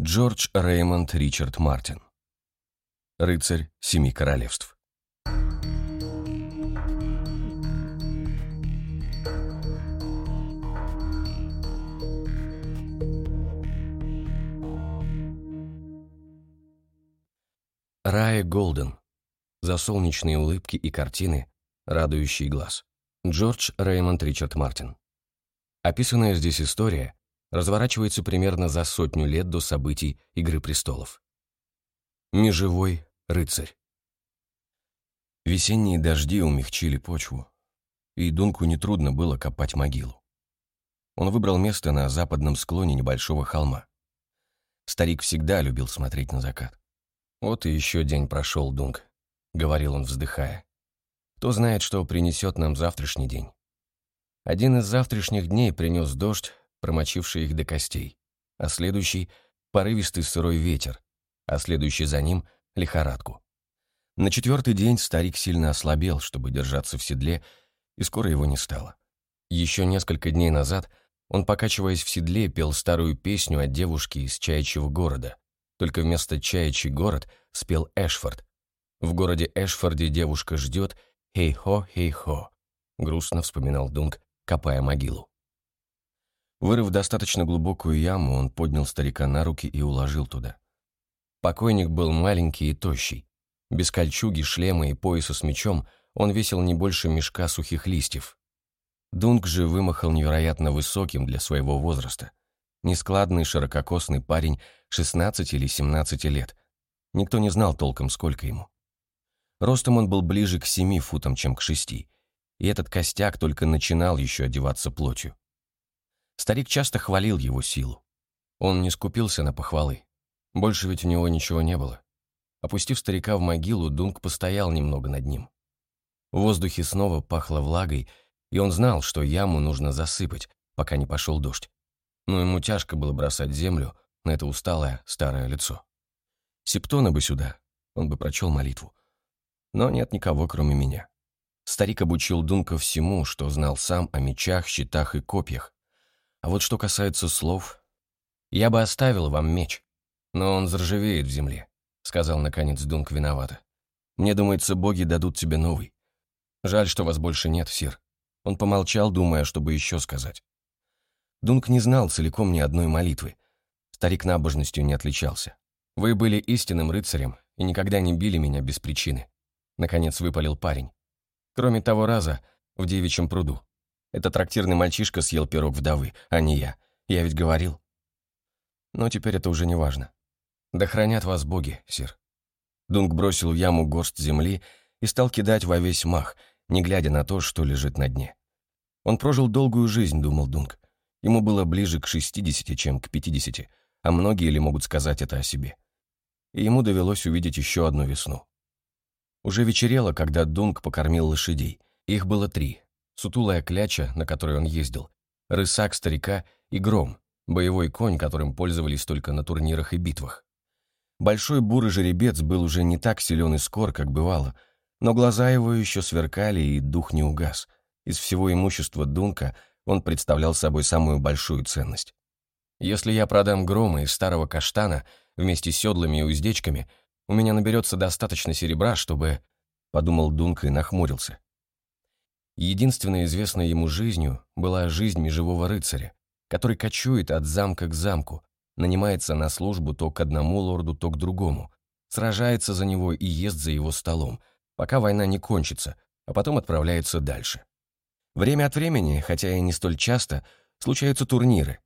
Джордж Реймонд Ричард Мартин. Рыцарь Семи Королевств. Рая Голден. За солнечные улыбки и картины, радующие глаз. Джордж Реймонд Ричард Мартин. Описанная здесь история разворачивается примерно за сотню лет до событий «Игры престолов». Межевой рыцарь. Весенние дожди умягчили почву, и Дунку нетрудно было копать могилу. Он выбрал место на западном склоне небольшого холма. Старик всегда любил смотреть на закат. «Вот и еще день прошел, Дунк», — говорил он, вздыхая. «Кто знает, что принесет нам завтрашний день?» Один из завтрашних дней принес дождь, промочивший их до костей, а следующий — порывистый сырой ветер, а следующий за ним — лихорадку. На четвертый день старик сильно ослабел, чтобы держаться в седле, и скоро его не стало. Еще несколько дней назад он, покачиваясь в седле, пел старую песню о девушке из Чаячьего города, только вместо Чаячий город спел Эшфорд. В городе Эшфорде девушка ждет «Хей-хо, хей-хо», грустно вспоминал Дунк, копая могилу. Вырыв достаточно глубокую яму, он поднял старика на руки и уложил туда. Покойник был маленький и тощий. Без кольчуги, шлема и пояса с мечом он весил не больше мешка сухих листьев. Дунк же вымахал невероятно высоким для своего возраста. Нескладный, ширококосный парень 16 или 17 лет. Никто не знал толком, сколько ему. Ростом он был ближе к 7 футам, чем к 6, и этот костяк только начинал еще одеваться плотью. Старик часто хвалил его силу. Он не скупился на похвалы. Больше ведь у него ничего не было. Опустив старика в могилу, Дунк постоял немного над ним. В воздухе снова пахло влагой, и он знал, что яму нужно засыпать, пока не пошел дождь. Но ему тяжко было бросать землю на это усталое старое лицо. Септона бы сюда, он бы прочел молитву. Но нет никого, кроме меня. Старик обучил Дунка всему, что знал сам о мечах, щитах и копьях, а вот что касается слов, я бы оставил вам меч, но он заржавеет в земле, сказал наконец Дунк виновато. Мне думается, боги дадут тебе новый. Жаль, что вас больше нет, сир. Он помолчал, думая, чтобы еще сказать. Дунк не знал целиком ни одной молитвы. Старик набожностью не отличался. Вы были истинным рыцарем и никогда не били меня без причины. Наконец выпалил парень. Кроме того раза в девичьем пруду. Этот трактирный мальчишка съел пирог вдовы, а не я. Я ведь говорил. Но теперь это уже не важно. Да хранят вас боги, сир. Дунк бросил в яму горсть земли и стал кидать во весь мах, не глядя на то, что лежит на дне. Он прожил долгую жизнь, думал Дунк. Ему было ближе к 60, чем к 50, а многие ли могут сказать это о себе. И ему довелось увидеть еще одну весну. Уже вечерело, когда Дунк покормил лошадей. Их было три, сутулая кляча, на которой он ездил, рысак старика и гром, боевой конь, которым пользовались только на турнирах и битвах. Большой бурый жеребец был уже не так силен и скор, как бывало, но глаза его еще сверкали, и дух не угас. Из всего имущества Дунка он представлял собой самую большую ценность. Если я продам грома из старого каштана вместе с седлами и уздечками, у меня наберется достаточно серебра, чтобы... Подумал Дунка и нахмурился. Единственной известной ему жизнью была жизнь межевого рыцаря, который кочует от замка к замку, нанимается на службу то к одному лорду, то к другому, сражается за него и ест за его столом, пока война не кончится, а потом отправляется дальше. Время от времени, хотя и не столь часто, случаются турниры,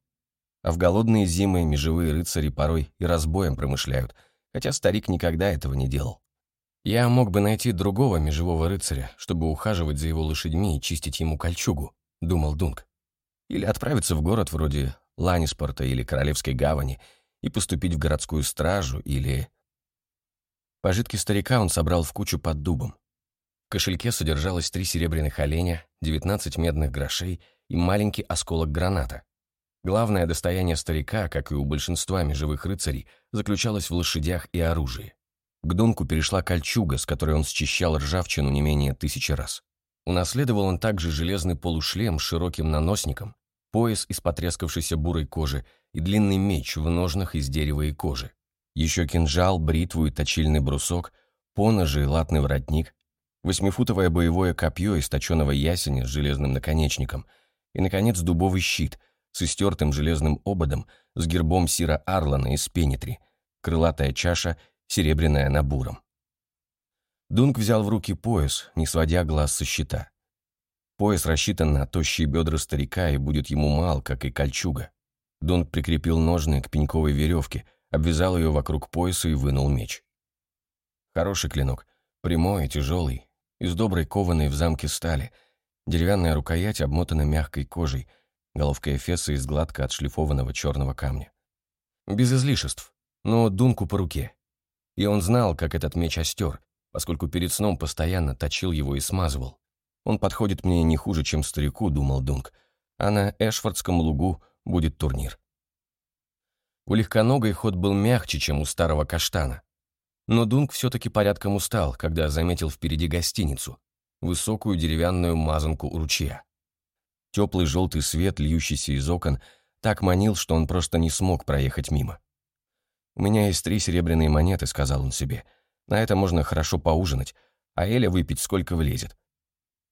а в голодные зимы межевые рыцари порой и разбоем промышляют, хотя старик никогда этого не делал. Я мог бы найти другого межевого рыцаря, чтобы ухаживать за его лошадьми и чистить ему кольчугу, думал Дунк. Или отправиться в город вроде Ланиспорта или Королевской гавани и поступить в городскую стражу, или... Пожитки старика он собрал в кучу под дубом. В кошельке содержалось три серебряных оленя, 19 медных грошей и маленький осколок граната. Главное достояние старика, как и у большинства межевых рыцарей, заключалось в лошадях и оружии. К Дунку перешла кольчуга, с которой он счищал ржавчину не менее тысячи раз. Унаследовал он также железный полушлем с широким наносником, пояс из потрескавшейся бурой кожи и длинный меч в ножнах из дерева и кожи. Еще кинжал, бритву и точильный брусок, поножи и латный воротник, восьмифутовое боевое копье из точеного ясеня с железным наконечником и, наконец, дубовый щит с истертым железным ободом с гербом Сира Арлана из Пенитри, крылатая чаша, серебряная набуром. Дунк взял в руки пояс, не сводя глаз со щита. Пояс рассчитан на тощие бедра старика и будет ему мал, как и кольчуга. Дунк прикрепил ножны к пеньковой веревке, обвязал ее вокруг пояса и вынул меч. Хороший клинок, прямой и тяжелый, из доброй кованой в замке стали, деревянная рукоять обмотана мягкой кожей, головка эфеса из гладко отшлифованного черного камня. Без излишеств, но Дунку по руке. И он знал, как этот меч остер, поскольку перед сном постоянно точил его и смазывал. Он подходит мне не хуже, чем старику, думал Дунк, а на Эшфордском лугу будет турнир. У легконогой ход был мягче, чем у старого каштана. Но Дунк все-таки порядком устал, когда заметил впереди гостиницу, высокую деревянную мазанку у ручья. Теплый желтый свет, льющийся из окон, так манил, что он просто не смог проехать мимо. «У меня есть три серебряные монеты», — сказал он себе, — на это можно хорошо поужинать, а Эля выпить сколько влезет.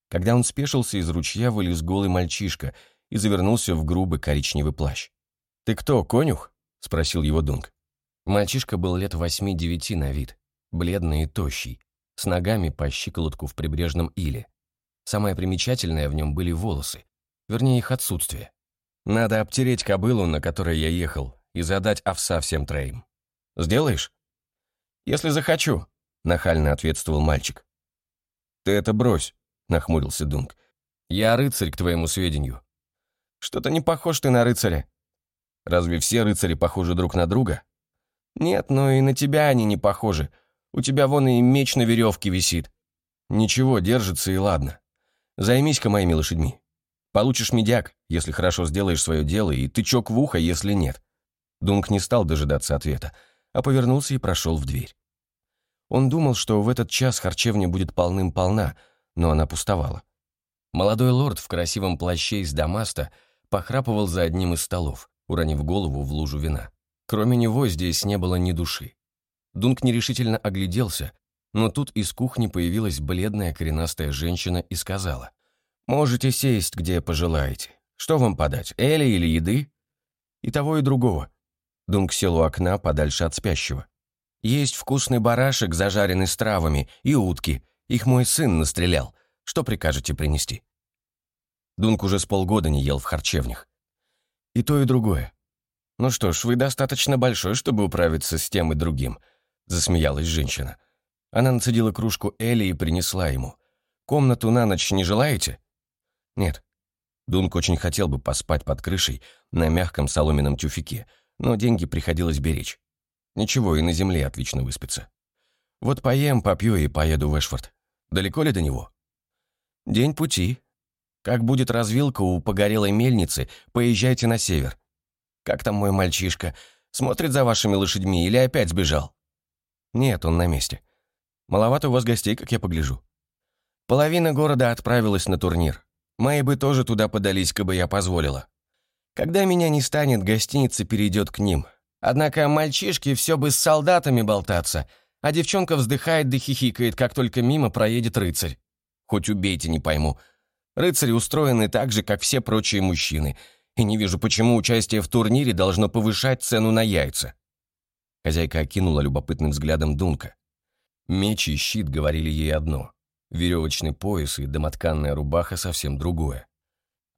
Когда он спешился, из ручья вылез голый мальчишка и завернулся в грубый коричневый плащ. «Ты кто, конюх?» — спросил его Дунк. Мальчишка был лет восьми-девяти на вид, бледный и тощий, с ногами по щиколотку в прибрежном иле. Самое примечательное в нем были волосы, вернее их отсутствие. Надо обтереть кобылу, на которой я ехал, и задать овса всем троим. Сделаешь? «Если захочу», — нахально ответствовал мальчик. «Ты это брось», — нахмурился Дунк. «Я рыцарь, к твоему сведению». «Что-то не похож ты на рыцаря». «Разве все рыцари похожи друг на друга?» «Нет, но и на тебя они не похожи. У тебя вон и меч на веревке висит». «Ничего, держится и ладно. Займись-ка моими лошадьми. Получишь медяк, если хорошо сделаешь свое дело, и тычок в ухо, если нет». Дунк не стал дожидаться ответа, а повернулся и прошел в дверь. Он думал, что в этот час харчевня будет полным-полна, но она пустовала. Молодой лорд в красивом плаще из дамаста похрапывал за одним из столов, уронив голову в лужу вина. Кроме него здесь не было ни души. Дунк нерешительно огляделся, но тут из кухни появилась бледная коренастая женщина и сказала, «Можете сесть, где пожелаете. Что вам подать, Эли или еды?» «И того, и другого». Дунк сел у окна подальше от спящего. Есть вкусный барашек, зажаренный с травами, и утки. Их мой сын настрелял. Что прикажете принести?» Дунк уже с полгода не ел в харчевнях. «И то, и другое. Ну что ж, вы достаточно большой, чтобы управиться с тем и другим», засмеялась женщина. Она нацедила кружку Эли и принесла ему. «Комнату на ночь не желаете?» «Нет». Дунк очень хотел бы поспать под крышей на мягком соломенном тюфике, но деньги приходилось беречь. Ничего, и на земле отлично выспится. Вот поем, попью и поеду в Эшфорд. Далеко ли до него? День пути. Как будет развилка у погорелой мельницы, поезжайте на север. Как там мой мальчишка? Смотрит за вашими лошадьми или опять сбежал? Нет, он на месте. Маловато у вас гостей, как я погляжу. Половина города отправилась на турнир. Мои бы тоже туда подались, бы я позволила. Когда меня не станет, гостиница перейдет к ним. Однако мальчишки все бы с солдатами болтаться, а девчонка вздыхает да хихикает, как только мимо проедет рыцарь. Хоть убейте, не пойму. Рыцари устроены так же, как все прочие мужчины, и не вижу, почему участие в турнире должно повышать цену на яйца. Хозяйка окинула любопытным взглядом Дунка. Меч и щит говорили ей одно. Веревочный пояс и домотканная рубаха совсем другое.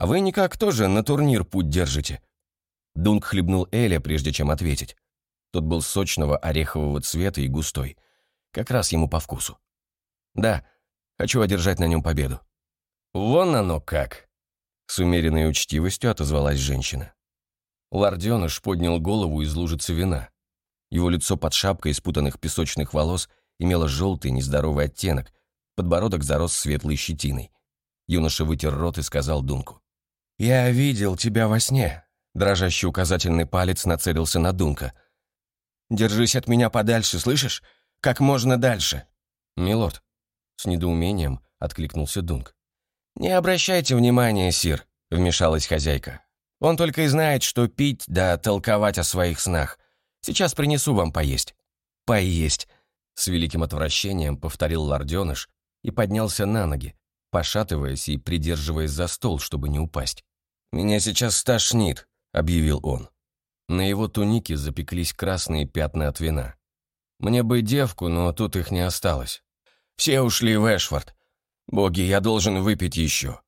«А вы никак тоже на турнир путь держите?» Дунк хлебнул Эля, прежде чем ответить. Тот был сочного орехового цвета и густой. Как раз ему по вкусу. «Да, хочу одержать на нем победу». «Вон оно как!» С умеренной учтивостью отозвалась женщина. Лорденыш поднял голову из лужицы вина. Его лицо под шапкой из путанных песочных волос имело желтый нездоровый оттенок, подбородок зарос светлой щетиной. Юноша вытер рот и сказал Дунку. «Я видел тебя во сне. Дрожащий указательный палец нацелился на Дунка. «Держись от меня подальше, слышишь? Как можно дальше!» «Милорд!» С недоумением откликнулся Дунк. «Не обращайте внимания, сир», — вмешалась хозяйка. Он только и знает, что пить да толковать о своих снах. Сейчас принесу вам поесть». «Поесть», — с великим отвращением повторил лорденыш и поднялся на ноги, пошатываясь и придерживаясь за стол, чтобы не упасть. «Меня сейчас стошнит», — объявил он. На его тунике запеклись красные пятна от вина. Мне бы девку, но тут их не осталось. Все ушли в Эшфорд. Боги, я должен выпить еще.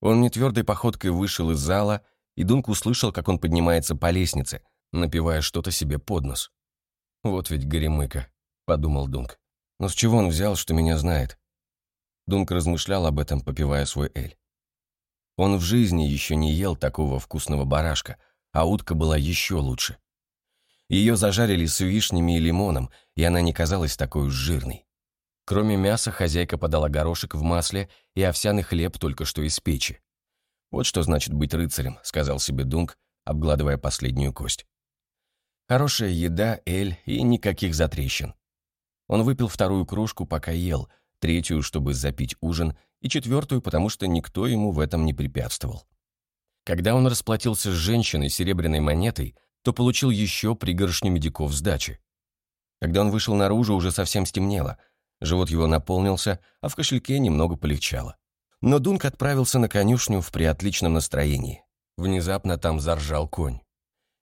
Он нетвердой походкой вышел из зала, и Дунк услышал, как он поднимается по лестнице, напивая что-то себе под нос. «Вот ведь горемыка», — подумал Дунк. «Но с чего он взял, что меня знает?» Дунк размышлял об этом, попивая свой эль. Он в жизни еще не ел такого вкусного барашка, а утка была еще лучше. Ее зажарили с вишнями и лимоном, и она не казалась такой уж жирной. Кроме мяса, хозяйка подала горошек в масле и овсяный хлеб только что из печи. «Вот что значит быть рыцарем», — сказал себе Дунк, обгладывая последнюю кость. Хорошая еда, эль и никаких затрещин. Он выпил вторую кружку, пока ел, третью, чтобы запить ужин, и четвертую, потому что никто ему в этом не препятствовал. Когда он расплатился с женщиной серебряной монетой, то получил еще пригоршню медиков сдачи. Когда он вышел наружу, уже совсем стемнело. Живот его наполнился, а в кошельке немного полегчало. Но Дунк отправился на конюшню в приотличном настроении. Внезапно там заржал конь.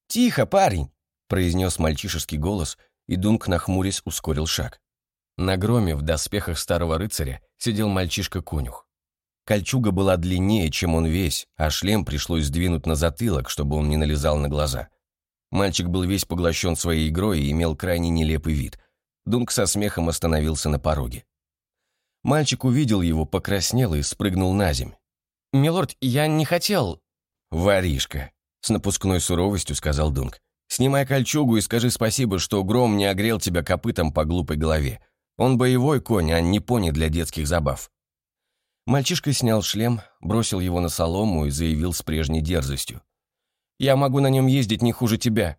«Тихо, парень!» — произнес мальчишеский голос, и Дунк, нахмурясь, ускорил шаг. На громе в доспехах старого рыцаря сидел мальчишка-конюх. Кольчуга была длиннее, чем он весь, а шлем пришлось сдвинуть на затылок, чтобы он не налезал на глаза. Мальчик был весь поглощен своей игрой и имел крайне нелепый вид. Дунк со смехом остановился на пороге. Мальчик увидел его, покраснел и спрыгнул на земь. «Милорд, я не хотел...» «Воришка», — с напускной суровостью сказал Дунк. «Снимай кольчугу и скажи спасибо, что Гром не огрел тебя копытом по глупой голове. Он боевой конь, а не пони для детских забав». Мальчишка снял шлем, бросил его на солому и заявил с прежней дерзостью. Я могу на нем ездить не хуже тебя».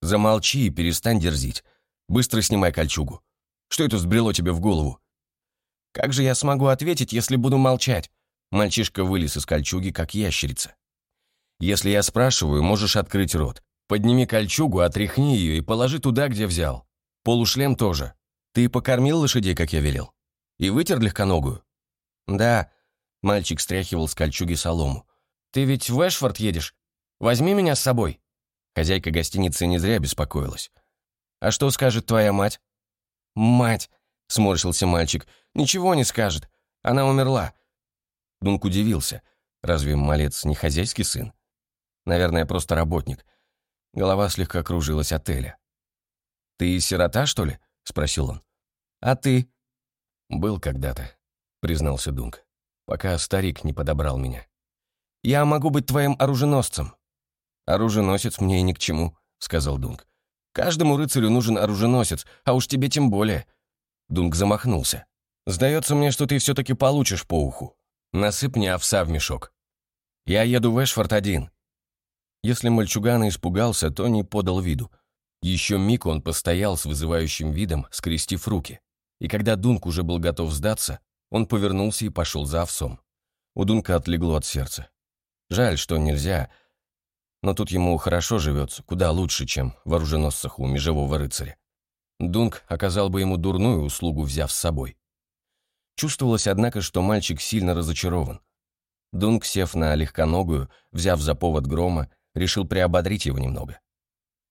«Замолчи и перестань дерзить. Быстро снимай кольчугу. Что это взбрело тебе в голову?» «Как же я смогу ответить, если буду молчать?» Мальчишка вылез из кольчуги, как ящерица. «Если я спрашиваю, можешь открыть рот. Подними кольчугу, отряхни ее и положи туда, где взял. Полушлем тоже. Ты покормил лошадей, как я велел? И вытер легконогую?» «Да», — мальчик стряхивал с кольчуги солому. «Ты ведь в Эшфорд едешь? Возьми меня с собой». Хозяйка гостиницы не зря беспокоилась. «А что скажет твоя мать?» «Мать!» — сморщился мальчик. «Ничего не скажет. Она умерла». Дунк удивился. Разве малец не хозяйский сын? Наверное, просто работник. Голова слегка кружилась от Эля. «Ты сирота, что ли?» — спросил он. «А ты?» «Был когда-то», — признался Дунк, «пока старик не подобрал меня». «Я могу быть твоим оруженосцем», «Оруженосец мне и ни к чему», — сказал Дунк. «Каждому рыцарю нужен оруженосец, а уж тебе тем более». Дунк замахнулся. «Сдается мне, что ты все-таки получишь по уху. Насыпь мне овса в мешок. Я еду в Эшфорд один». Если мальчуган испугался, то не подал виду. Еще миг он постоял с вызывающим видом, скрестив руки. И когда Дунк уже был готов сдаться, он повернулся и пошел за овсом. У Дунка отлегло от сердца. Жаль, что нельзя, но тут ему хорошо живется, куда лучше, чем в оруженосцах у межевого рыцаря. Дунк оказал бы ему дурную услугу, взяв с собой. Чувствовалось, однако, что мальчик сильно разочарован. Дунк, сев на легконогую, взяв за повод грома, решил приободрить его немного.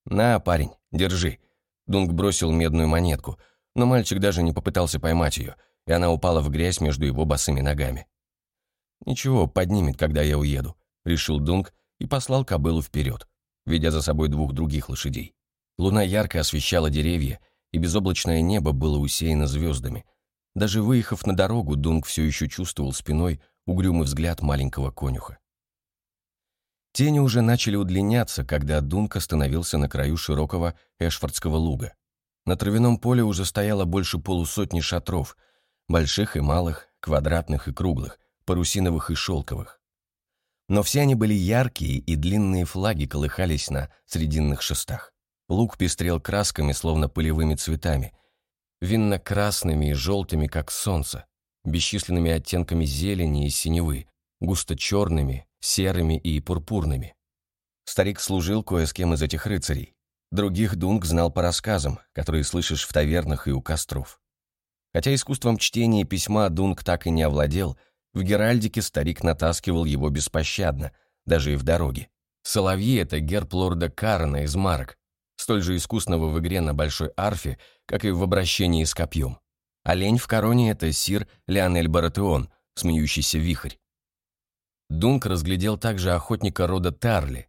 «На, парень, держи». Дунк бросил медную монетку, но мальчик даже не попытался поймать ее, и она упала в грязь между его босыми ногами. «Ничего, поднимет, когда я уеду», — решил Дунк и послал кобылу вперед, ведя за собой двух других лошадей. Луна ярко освещала деревья, и безоблачное небо было усеяно звездами. Даже выехав на дорогу, Дунк все еще чувствовал спиной угрюмый взгляд маленького конюха. Тени уже начали удлиняться, когда Дунк остановился на краю широкого Эшфордского луга. На травяном поле уже стояло больше полусотни шатров, больших и малых, квадратных и круглых, парусиновых и шелковых но все они были яркие, и длинные флаги колыхались на срединных шестах. Лук пестрел красками, словно пылевыми цветами, винно-красными и желтыми, как солнце, бесчисленными оттенками зелени и синевы, густо-черными, серыми и пурпурными. Старик служил кое с кем из этих рыцарей. Других Дунк знал по рассказам, которые слышишь в тавернах и у костров. Хотя искусством чтения письма Дунк так и не овладел, в Геральдике старик натаскивал его беспощадно, даже и в дороге. Соловьи — это герб лорда Карена из Марок, столь же искусного в игре на большой арфе, как и в обращении с копьем. Олень в короне — это сир Леонель Баратеон, смеющийся вихрь. Дунк разглядел также охотника рода Тарли,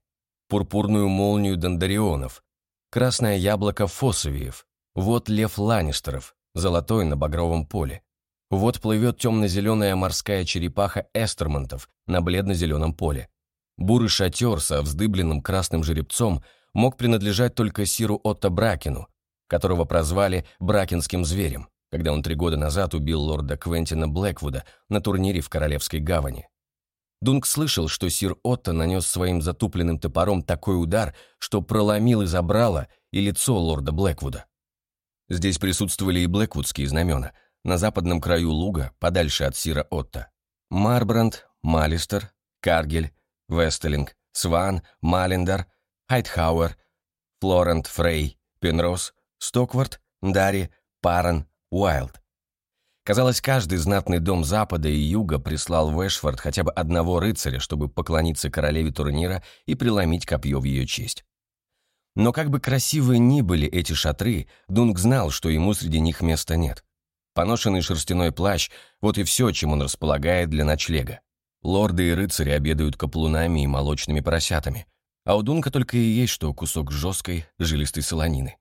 пурпурную молнию Дондарионов, красное яблоко Фосовиев, вот лев Ланнистеров, золотой на багровом поле. Вот плывет темно-зеленая морская черепаха Эстермонтов на бледно-зеленом поле. Бурый шатер со вздыбленным красным жеребцом мог принадлежать только Сиру Отто Бракину, которого прозвали «бракинским зверем», когда он три года назад убил лорда Квентина Блэквуда на турнире в Королевской гавани. Дунк слышал, что сир Отто нанес своим затупленным топором такой удар, что проломил и забрало и лицо лорда Блэквуда. Здесь присутствовали и блэквудские знамена, на западном краю луга, подальше от сира Отто. Марбранд, Малистер, Каргель, Вестелинг, Сван, Малендер, Хайтхауэр, Флорент, Фрей, Пенрос, Стоквард, Дари, Паран, Уайлд. Казалось, каждый знатный дом Запада и Юга прислал в Эшфорд хотя бы одного рыцаря, чтобы поклониться королеве турнира и преломить копье в ее честь. Но как бы красивы ни были эти шатры, Дунк знал, что ему среди них места нет. Поношенный шерстяной плащ – вот и все, чем он располагает для ночлега. Лорды и рыцари обедают каплунами и молочными поросятами, а у Дунка только и есть что кусок жесткой, жилистой солонины.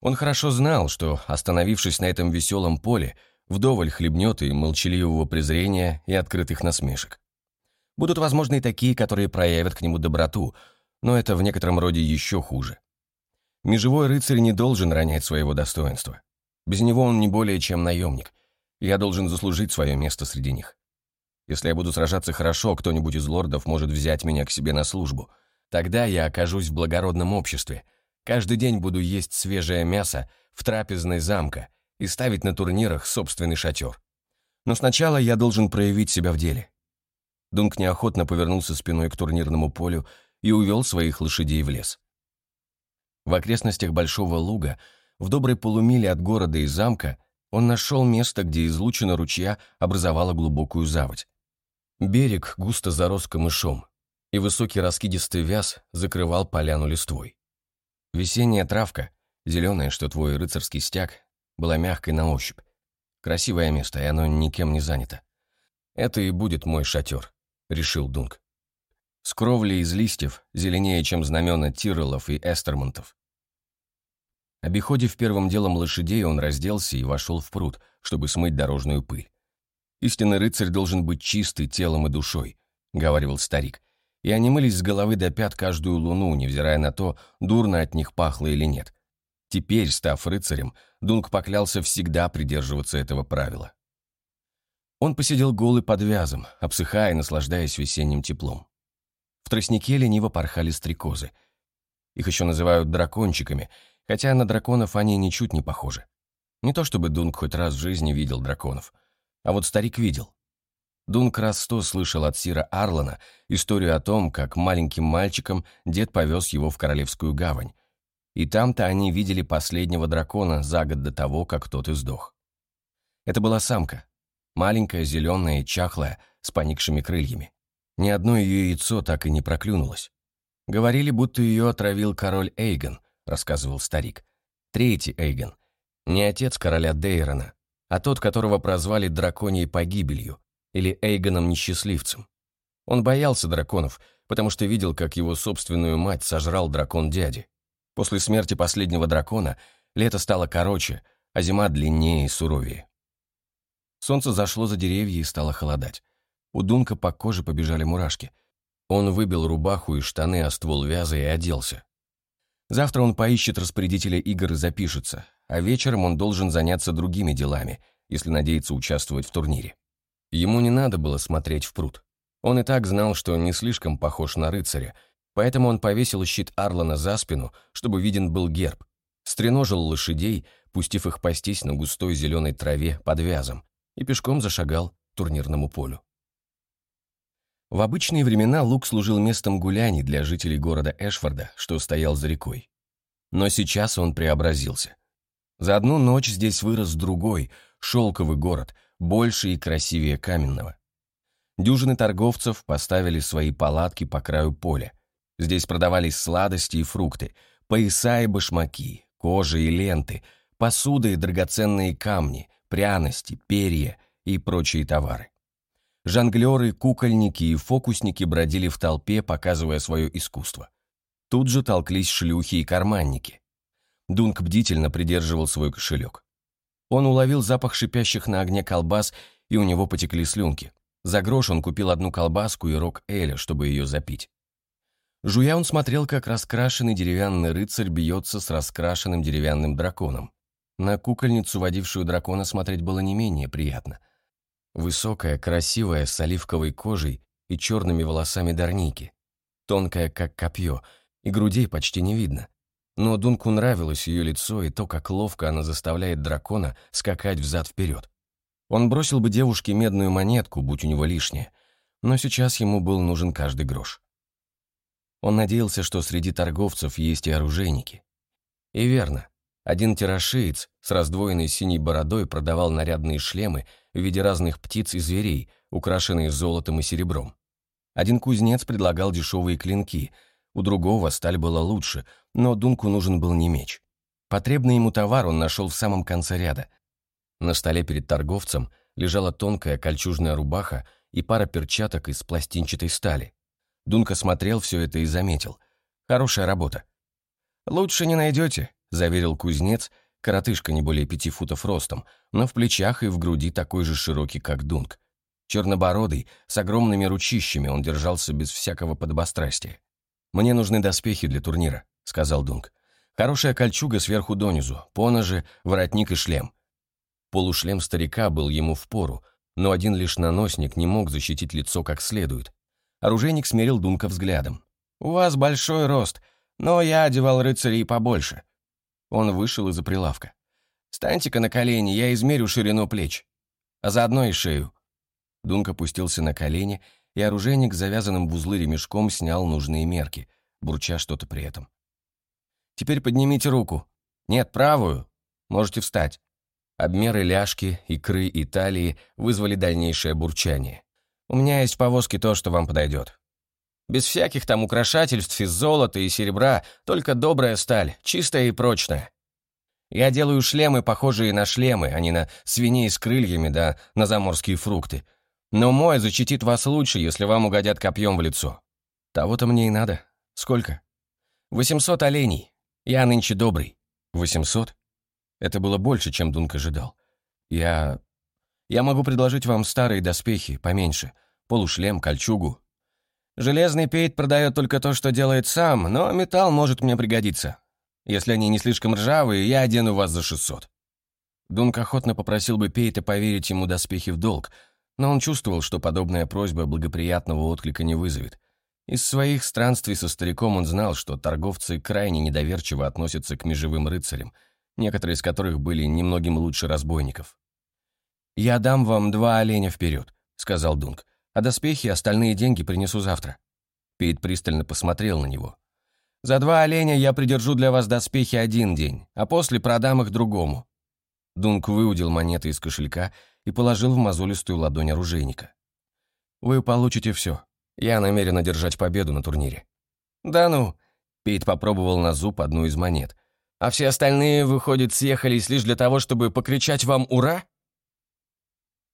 Он хорошо знал, что, остановившись на этом веселом поле, вдоволь хлебнет и молчаливого презрения, и открытых насмешек. Будут, возможно, и такие, которые проявят к нему доброту, но это в некотором роде еще хуже. Межевой рыцарь не должен ронять своего достоинства. Без него он не более чем наемник. Я должен заслужить свое место среди них. Если я буду сражаться хорошо, кто-нибудь из лордов может взять меня к себе на службу. Тогда я окажусь в благородном обществе. Каждый день буду есть свежее мясо в трапезной замка и ставить на турнирах собственный шатер. Но сначала я должен проявить себя в деле. Дунк неохотно повернулся спиной к турнирному полю и увел своих лошадей в лес. В окрестностях Большого Луга, в доброй полумиле от города и замка, он нашел место, где излучина ручья образовала глубокую заводь. Берег густо зарос камышом, и высокий раскидистый вяз закрывал поляну листвой. Весенняя травка, зеленая, что твой рыцарский стяг, была мягкой на ощупь. Красивое место, и оно никем не занято. Это и будет мой шатер, решил Дунк. С кровлей из листьев, зеленее, чем знамена Тирелов и Эстермонтов. Обиходив первым делом лошадей, он разделся и вошел в пруд, чтобы смыть дорожную пыль. «Истинный рыцарь должен быть чистый телом и душой», — говаривал старик. И они мылись с головы до пят каждую луну, невзирая на то, дурно от них пахло или нет. Теперь, став рыцарем, Дунк поклялся всегда придерживаться этого правила. Он посидел голый под вязом, обсыхая и наслаждаясь весенним теплом. В тростнике лениво порхали стрекозы. Их еще называют дракончиками, хотя на драконов они ничуть не похожи. Не то чтобы Дунк хоть раз в жизни видел драконов, а вот старик видел. Дунк раз сто слышал от Сира Арлана историю о том, как маленьким мальчиком дед повез его в Королевскую гавань, и там-то они видели последнего дракона за год до того, как тот издох. Это была самка, маленькая, зеленая и чахлая, с поникшими крыльями. Ни одно ее яйцо так и не проклюнулось. Говорили, будто ее отравил король Эйгон, рассказывал старик. Третий Эйгон. Не отец короля Дейрона, а тот, которого прозвали драконьей погибелью или Эйгоном-несчастливцем. Он боялся драконов, потому что видел, как его собственную мать сожрал дракон дяди. После смерти последнего дракона лето стало короче, а зима длиннее и суровее. Солнце зашло за деревья и стало холодать. У Дунка по коже побежали мурашки. Он выбил рубаху и штаны о ствол вяза и оделся. Завтра он поищет распорядителя игр и запишется, а вечером он должен заняться другими делами, если надеется участвовать в турнире. Ему не надо было смотреть в пруд. Он и так знал, что не слишком похож на рыцаря, Поэтому он повесил щит Арлана за спину, чтобы виден был герб, стреножил лошадей, пустив их пастись на густой зеленой траве под вязом, и пешком зашагал к турнирному полю. В обычные времена луг служил местом гуляний для жителей города Эшфорда, что стоял за рекой. Но сейчас он преобразился. За одну ночь здесь вырос другой, шелковый город, больше и красивее каменного. Дюжины торговцев поставили свои палатки по краю поля. Здесь продавались сладости и фрукты, пояса и башмаки, кожа и ленты, посуда и драгоценные камни, пряности, перья и прочие товары. Жонглеры, кукольники и фокусники бродили в толпе, показывая свое искусство. Тут же толклись шлюхи и карманники. Дунк бдительно придерживал свой кошелек. Он уловил запах шипящих на огне колбас, и у него потекли слюнки. За грош он купил одну колбаску и рог Эля, чтобы ее запить. Жуя он смотрел, как раскрашенный деревянный рыцарь бьется с раскрашенным деревянным драконом. На кукольницу, водившую дракона, смотреть было не менее приятно. Высокая, красивая, с оливковой кожей и черными волосами Дарники. Тонкая, как копье, и грудей почти не видно. Но Дунку нравилось ее лицо и то, как ловко она заставляет дракона скакать взад-вперед. Он бросил бы девушке медную монетку, будь у него лишняя, но сейчас ему был нужен каждый грош. Он надеялся, что среди торговцев есть и оружейники. И верно, один тирошеец с раздвоенной синей бородой продавал нарядные шлемы в виде разных птиц и зверей, украшенные золотом и серебром. Один кузнец предлагал дешевые клинки, у другого сталь была лучше, но Дунку нужен был не меч. Потребный ему товар он нашел в самом конце ряда. На столе перед торговцем лежала тонкая кольчужная рубаха и пара перчаток из пластинчатой стали. Дунка смотрел все это и заметил. Хорошая работа. «Лучше не найдете», — заверил кузнец, коротышка не более пяти футов ростом, но в плечах и в груди такой же широкий, как Дунк. Чернобородый, с огромными ручищами он держался без всякого подобострастия. «Мне нужны доспехи для турнира», — сказал Дунк. «Хорошая кольчуга сверху донизу, поножи, воротник и шлем». Полушлем старика был ему в пору, но один лишь наносник не мог защитить лицо как следует. Оружейник смерил Дунка взглядом. «У вас большой рост, но я одевал рыцарей побольше. Он вышел из-за прилавка. «Станьте-ка на колени, я измерю ширину плеч. А заодно и шею». Дунк опустился на колени, и оружейник завязанным в узлы ремешком снял нужные мерки, бурча что-то при этом. «Теперь поднимите руку. Нет, правую. Можете встать». Обмеры ляжки, икры и талии вызвали дальнейшее бурчание. «У меня есть в повозке то, что вам подойдет. Без всяких там украшательств из золота и серебра, только добрая сталь, чистая и прочная. Я делаю шлемы, похожие на шлемы, а не на свиней с крыльями да на заморские фрукты. Но мой защитит вас лучше, если вам угодят копьем в лицо. Того-то мне и надо. Сколько? Восемьсот оленей. Я нынче добрый. Восемьсот? Это было больше, чем Дунк ожидал. Я... Я могу предложить вам старые доспехи, поменьше. Полушлем, кольчугу, Железный пейт продает только то, что делает сам, но металл может мне пригодиться. Если они не слишком ржавые, я одену вас за 600». Дунк охотно попросил бы Пейта поверить ему доспехи в долг, но он чувствовал, что подобная просьба благоприятного отклика не вызовет. Из своих странствий со стариком он знал, что торговцы крайне недоверчиво относятся к межевым рыцарям, некоторые из которых были немногим лучше разбойников. «Я дам вам два оленя вперед», — сказал Дунк. А доспехи и остальные деньги принесу завтра». Пейт пристально посмотрел на него. «За два оленя я придержу для вас доспехи один день, а после продам их другому». Дунк выудил монеты из кошелька и положил в мозолистую ладонь оружейника. «Вы получите все. Я намерен одержать победу на турнире». «Да ну!» Пейт попробовал на зуб одну из монет. «А все остальные, выходит, съехались лишь для того, чтобы покричать вам «Ура»?»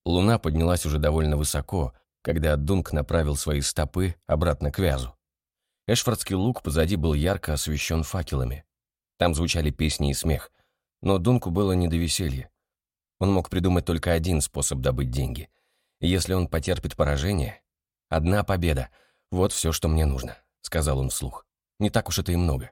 Луна поднялась уже довольно высоко, когда Дунк направил свои стопы обратно к вязу. Эшфордский луг позади был ярко освещен факелами. Там звучали песни и смех, но Дунку было не до веселья. Он мог придумать только один способ добыть деньги. И если он потерпит поражение, одна победа — вот все, что мне нужно, — сказал он вслух. Не так уж это и много.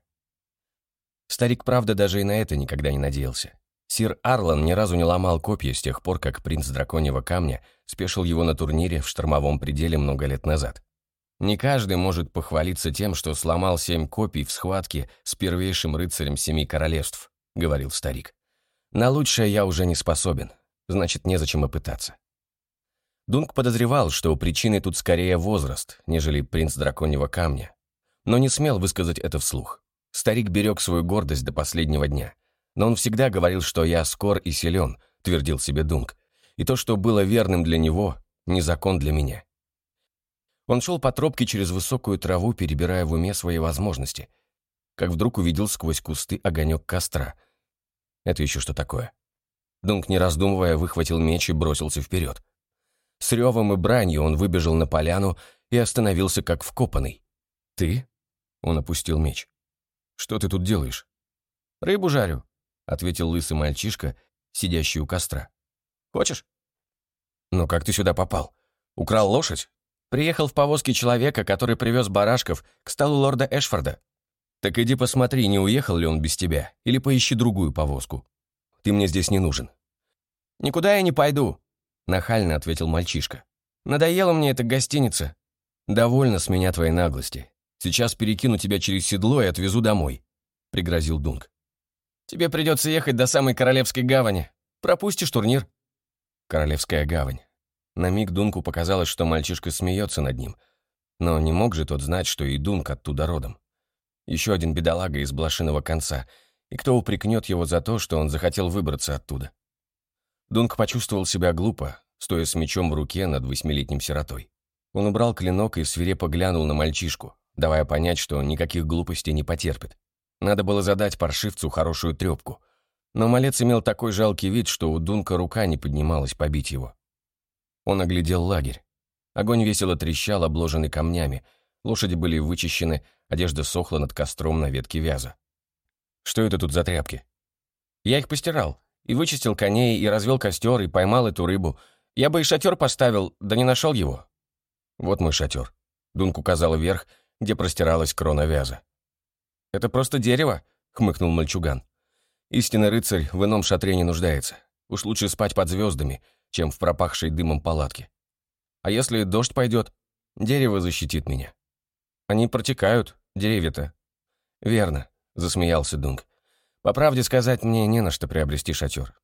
Старик, правда, даже и на это никогда не надеялся. Сир Арлан ни разу не ломал копья с тех пор, как принц Драконьего Камня спешил его на турнире в штормовом пределе много лет назад. Не каждый может похвалиться тем, что сломал семь копий в схватке с первейшим рыцарем семи королевств, говорил старик. На лучшее я уже не способен, значит, незачем и пытаться. Дунк подозревал, что причиной тут скорее возраст, нежели принц драконьего камня, но не смел высказать это вслух. Старик берег свою гордость до последнего дня. Но он всегда говорил, что я скор и силен, твердил себе Дунк. И то, что было верным для него, не закон для меня. Он шел по тропке через высокую траву, перебирая в уме свои возможности, как вдруг увидел сквозь кусты огонек костра. Это еще что такое? Дунк, не раздумывая, выхватил меч и бросился вперед. С ревом и бранью он выбежал на поляну и остановился как вкопанный. «Ты?» — он опустил меч. «Что ты тут делаешь?» «Рыбу жарю», — ответил лысый мальчишка, сидящий у костра. «Хочешь?» «Ну как ты сюда попал? Украл лошадь?» «Приехал в повозке человека, который привез барашков к столу лорда Эшфорда». «Так иди посмотри, не уехал ли он без тебя, или поищи другую повозку. Ты мне здесь не нужен». «Никуда я не пойду», — нахально ответил мальчишка. «Надоела мне эта гостиница». «Довольно с меня твоей наглости. Сейчас перекину тебя через седло и отвезу домой», — пригрозил Дунк. «Тебе придется ехать до самой Королевской гавани. Пропустишь турнир». Королевская гавань. На миг Дунку показалось, что мальчишка смеется над ним. Но не мог же тот знать, что и Дунк оттуда родом. Еще один бедолага из блошиного конца. И кто упрекнет его за то, что он захотел выбраться оттуда? Дунк почувствовал себя глупо, стоя с мечом в руке над восьмилетним сиротой. Он убрал клинок и свирепо глянул на мальчишку, давая понять, что никаких глупостей не потерпит. Надо было задать паршивцу хорошую трепку. Но малец имел такой жалкий вид, что у Дунка рука не поднималась побить его. Он оглядел лагерь. Огонь весело трещал, обложенный камнями. Лошади были вычищены, одежда сохла над костром на ветке вяза. Что это тут за тряпки? Я их постирал. И вычистил коней, и развел костер, и поймал эту рыбу. Я бы и шатер поставил, да не нашел его. Вот мой шатер. Дунк указал вверх, где простиралась крона вяза. «Это просто дерево», — хмыкнул мальчуган. «Истинный рыцарь в ином шатре не нуждается. Уж лучше спать под звездами, чем в пропахшей дымом палатке. А если дождь пойдет, дерево защитит меня. Они протекают, деревья-то». «Верно», — засмеялся Дунк. «По правде сказать, мне не на что приобрести шатер.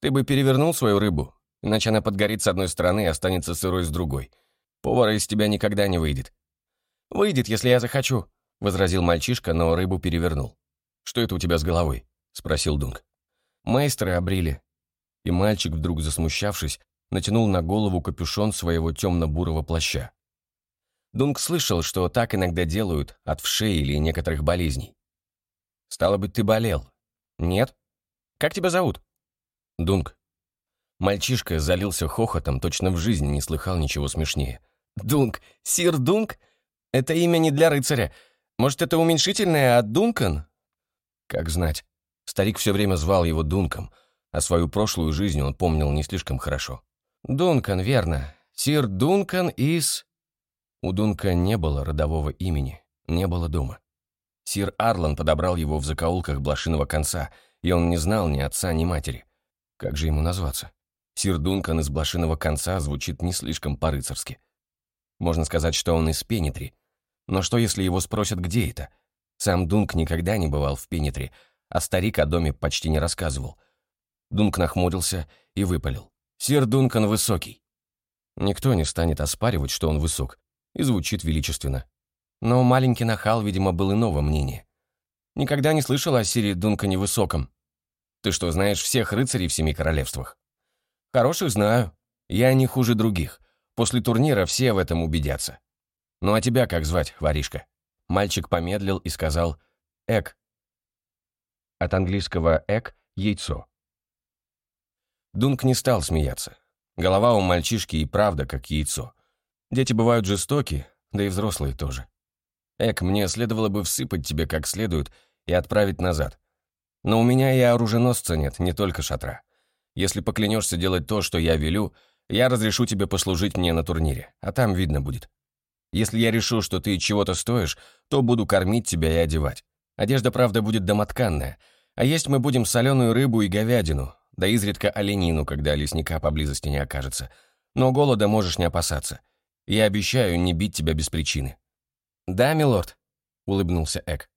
Ты бы перевернул свою рыбу, иначе она подгорит с одной стороны и останется сырой с другой. Повара из тебя никогда не выйдет. «Выйдет, если я захочу», — возразил мальчишка, но рыбу перевернул. «Что это у тебя с головой?» — спросил Дунк. «Мейстеры обрили». И мальчик, вдруг засмущавшись, натянул на голову капюшон своего темно-бурого плаща. Дунк слышал, что так иногда делают от вшей или некоторых болезней. «Стало быть, ты болел?» «Нет». «Как тебя зовут?» «Дунк». Мальчишка залился хохотом, точно в жизни не слыхал ничего смешнее. «Дунк! Сир Дунк? Это имя не для рыцаря. Может, это уменьшительное от Дункан? Как знать. Старик все время звал его Дунком, а свою прошлую жизнь он помнил не слишком хорошо. Дункан, верно. Сир Дункан из... У Дунка не было родового имени, не было дома. Сир Арлан подобрал его в закоулках блошиного конца, и он не знал ни отца, ни матери. Как же ему назваться? Сир Дункан из блошиного конца звучит не слишком по-рыцарски. Можно сказать, что он из Пенитри, но что, если его спросят, где это? Сам Дунк никогда не бывал в Пенетре, а старик о доме почти не рассказывал. Дунк нахмурился и выпалил. «Сир Дункан высокий». Никто не станет оспаривать, что он высок, и звучит величественно. Но маленький нахал, видимо, был иного мнения. Никогда не слышал о Сире Дункане Высоком. Ты что, знаешь всех рыцарей в Семи Королевствах? Хороших знаю. Я не хуже других. После турнира все в этом убедятся. «Ну а тебя как звать, воришка?» Мальчик помедлил и сказал «Эк». От английского «эк» — яйцо. Дунк не стал смеяться. Голова у мальчишки и правда как яйцо. Дети бывают жестоки, да и взрослые тоже. Эк, мне следовало бы всыпать тебе как следует и отправить назад. Но у меня и оруженосца нет, не только шатра. Если поклянешься делать то, что я велю, я разрешу тебе послужить мне на турнире, а там видно будет. Если я решу, что ты чего-то стоишь, то буду кормить тебя и одевать. Одежда, правда, будет домотканная, а есть мы будем соленую рыбу и говядину, да изредка оленину, когда лесника поблизости не окажется. Но голода можешь не опасаться. Я обещаю не бить тебя без причины». «Да, милорд», — улыбнулся Эк.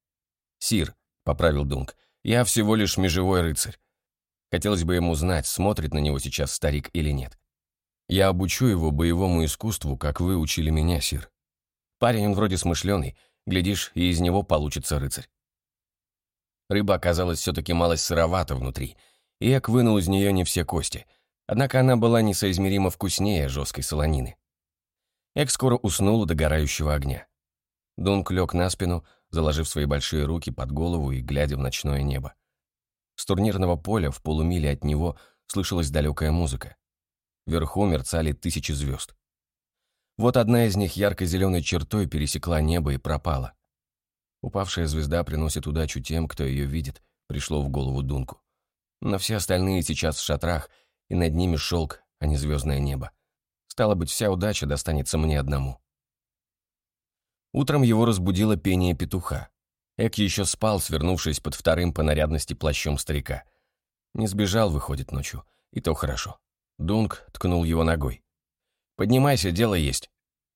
«Сир», — поправил Дунк, — «я всего лишь межевой рыцарь. Хотелось бы ему знать, смотрит на него сейчас старик или нет. Я обучу его боевому искусству, как вы учили меня, сир. Парень вроде смышленый, глядишь, и из него получится рыцарь. Рыба оказалась все-таки малость сыровата внутри, и Эк вынул из нее не все кости, однако она была несоизмеримо вкуснее жесткой солонины. Эк скоро уснул у догорающего огня. Дунк лег на спину, заложив свои большие руки под голову и глядя в ночное небо. С турнирного поля в полумиле от него слышалась далекая музыка. Вверху мерцали тысячи звезд. Вот одна из них ярко-зеленой чертой пересекла небо и пропала. Упавшая звезда приносит удачу тем, кто ее видит, пришло в голову Дунку. Но все остальные сейчас в шатрах, и над ними шелк, а не звездное небо. Стало быть, вся удача достанется мне одному. Утром его разбудило пение петуха. Эк еще спал, свернувшись под вторым по нарядности плащом старика. Не сбежал, выходит, ночью, и то хорошо. Дунк ткнул его ногой. «Поднимайся, дело есть».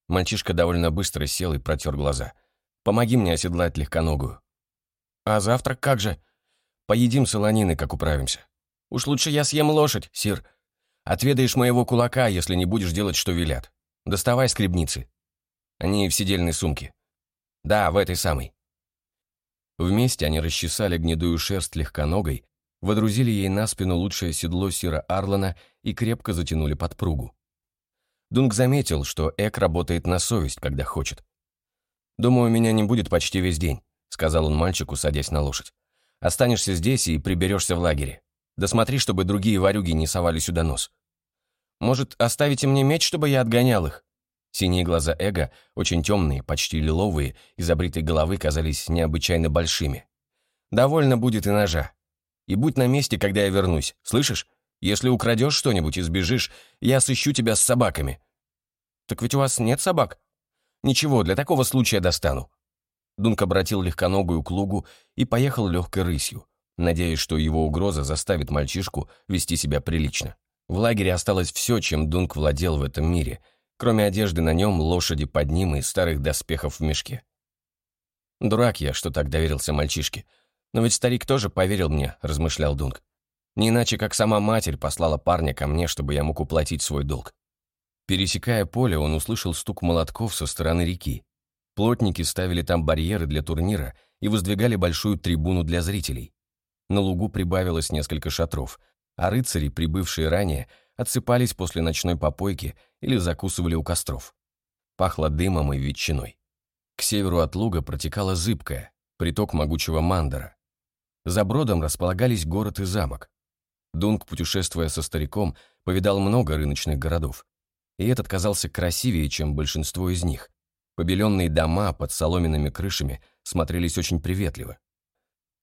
Мальчишка довольно быстро сел и протер глаза. «Помоги мне оседлать легконогую». «А завтрак как же?» «Поедим солонины, как управимся». «Уж лучше я съем лошадь, сир. Отведаешь моего кулака, если не будешь делать, что велят. Доставай скребницы». Они в сидельной сумке. Да, в этой самой. Вместе они расчесали гнедую шерсть легконогой, водрузили ей на спину лучшее седло Сира Арлана и крепко затянули подпругу. Дунк заметил, что Эк работает на совесть, когда хочет. «Думаю, меня не будет почти весь день», — сказал он мальчику, садясь на лошадь. «Останешься здесь и приберешься в лагере. Да смотри, чтобы другие варюги не совали сюда нос. Может, оставите мне меч, чтобы я отгонял их?» Синие глаза Эго, очень темные, почти лиловые, из обритой головы казались необычайно большими. «Довольно будет и ножа. И будь на месте, когда я вернусь, слышишь? Если украдешь что-нибудь и сбежишь, я сыщу тебя с собаками». «Так ведь у вас нет собак?» «Ничего, для такого случая достану». Дунк обратил легконогую к лугу и поехал легкой рысью, надеясь, что его угроза заставит мальчишку вести себя прилично. В лагере осталось все, чем Дунк владел в этом мире — кроме одежды на нем, лошади под ним и старых доспехов в мешке. «Дурак я, что так доверился мальчишке. Но ведь старик тоже поверил мне», — размышлял Дунк. «Не иначе, как сама матерь послала парня ко мне, чтобы я мог уплатить свой долг». Пересекая поле, он услышал стук молотков со стороны реки. Плотники ставили там барьеры для турнира и воздвигали большую трибуну для зрителей. На лугу прибавилось несколько шатров, а рыцари, прибывшие ранее, отсыпались после ночной попойки или закусывали у костров. Пахло дымом и ветчиной. К северу от луга протекала зыбкая, приток могучего мандора. За бродом располагались город и замок. Дунк, путешествуя со стариком, повидал много рыночных городов. И этот казался красивее, чем большинство из них. Побеленные дома под соломенными крышами смотрелись очень приветливо.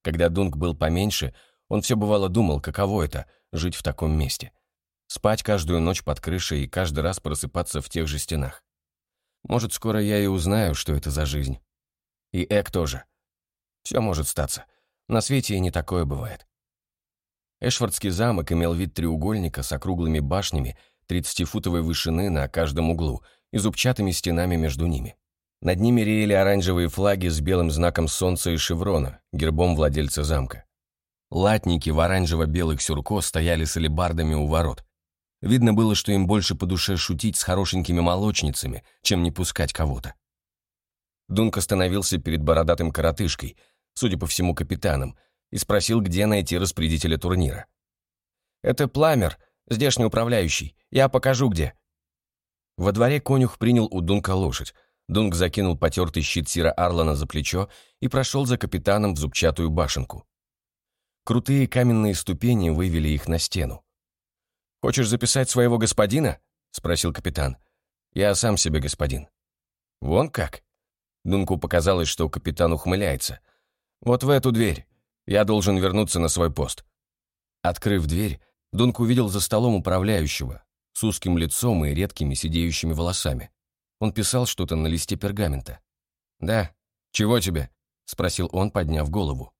Когда Дунк был поменьше, он все бывало думал, каково это — жить в таком месте — Спать каждую ночь под крышей и каждый раз просыпаться в тех же стенах. Может, скоро я и узнаю, что это за жизнь. И Эк тоже. Все может статься. На свете и не такое бывает. Эшвардский замок имел вид треугольника с округлыми башнями 30-футовой вышины на каждом углу и зубчатыми стенами между ними. Над ними реяли оранжевые флаги с белым знаком солнца и шеврона, гербом владельца замка. Латники в оранжево-белых сюрко стояли с алебардами у ворот, Видно было, что им больше по душе шутить с хорошенькими молочницами, чем не пускать кого-то. Дунк остановился перед бородатым коротышкой, судя по всему, капитаном, и спросил, где найти распорядителя турнира. «Это Пламер, здешний управляющий. Я покажу, где». Во дворе конюх принял у Дунка лошадь. Дунк закинул потертый щит Сира Арлана за плечо и прошел за капитаном в зубчатую башенку. Крутые каменные ступени вывели их на стену. «Хочешь записать своего господина?» — спросил капитан. «Я сам себе господин». «Вон как?» Дунку показалось, что капитан ухмыляется. «Вот в эту дверь. Я должен вернуться на свой пост». Открыв дверь, Дунк увидел за столом управляющего, с узким лицом и редкими сидеющими волосами. Он писал что-то на листе пергамента. «Да. Чего тебе?» — спросил он, подняв голову.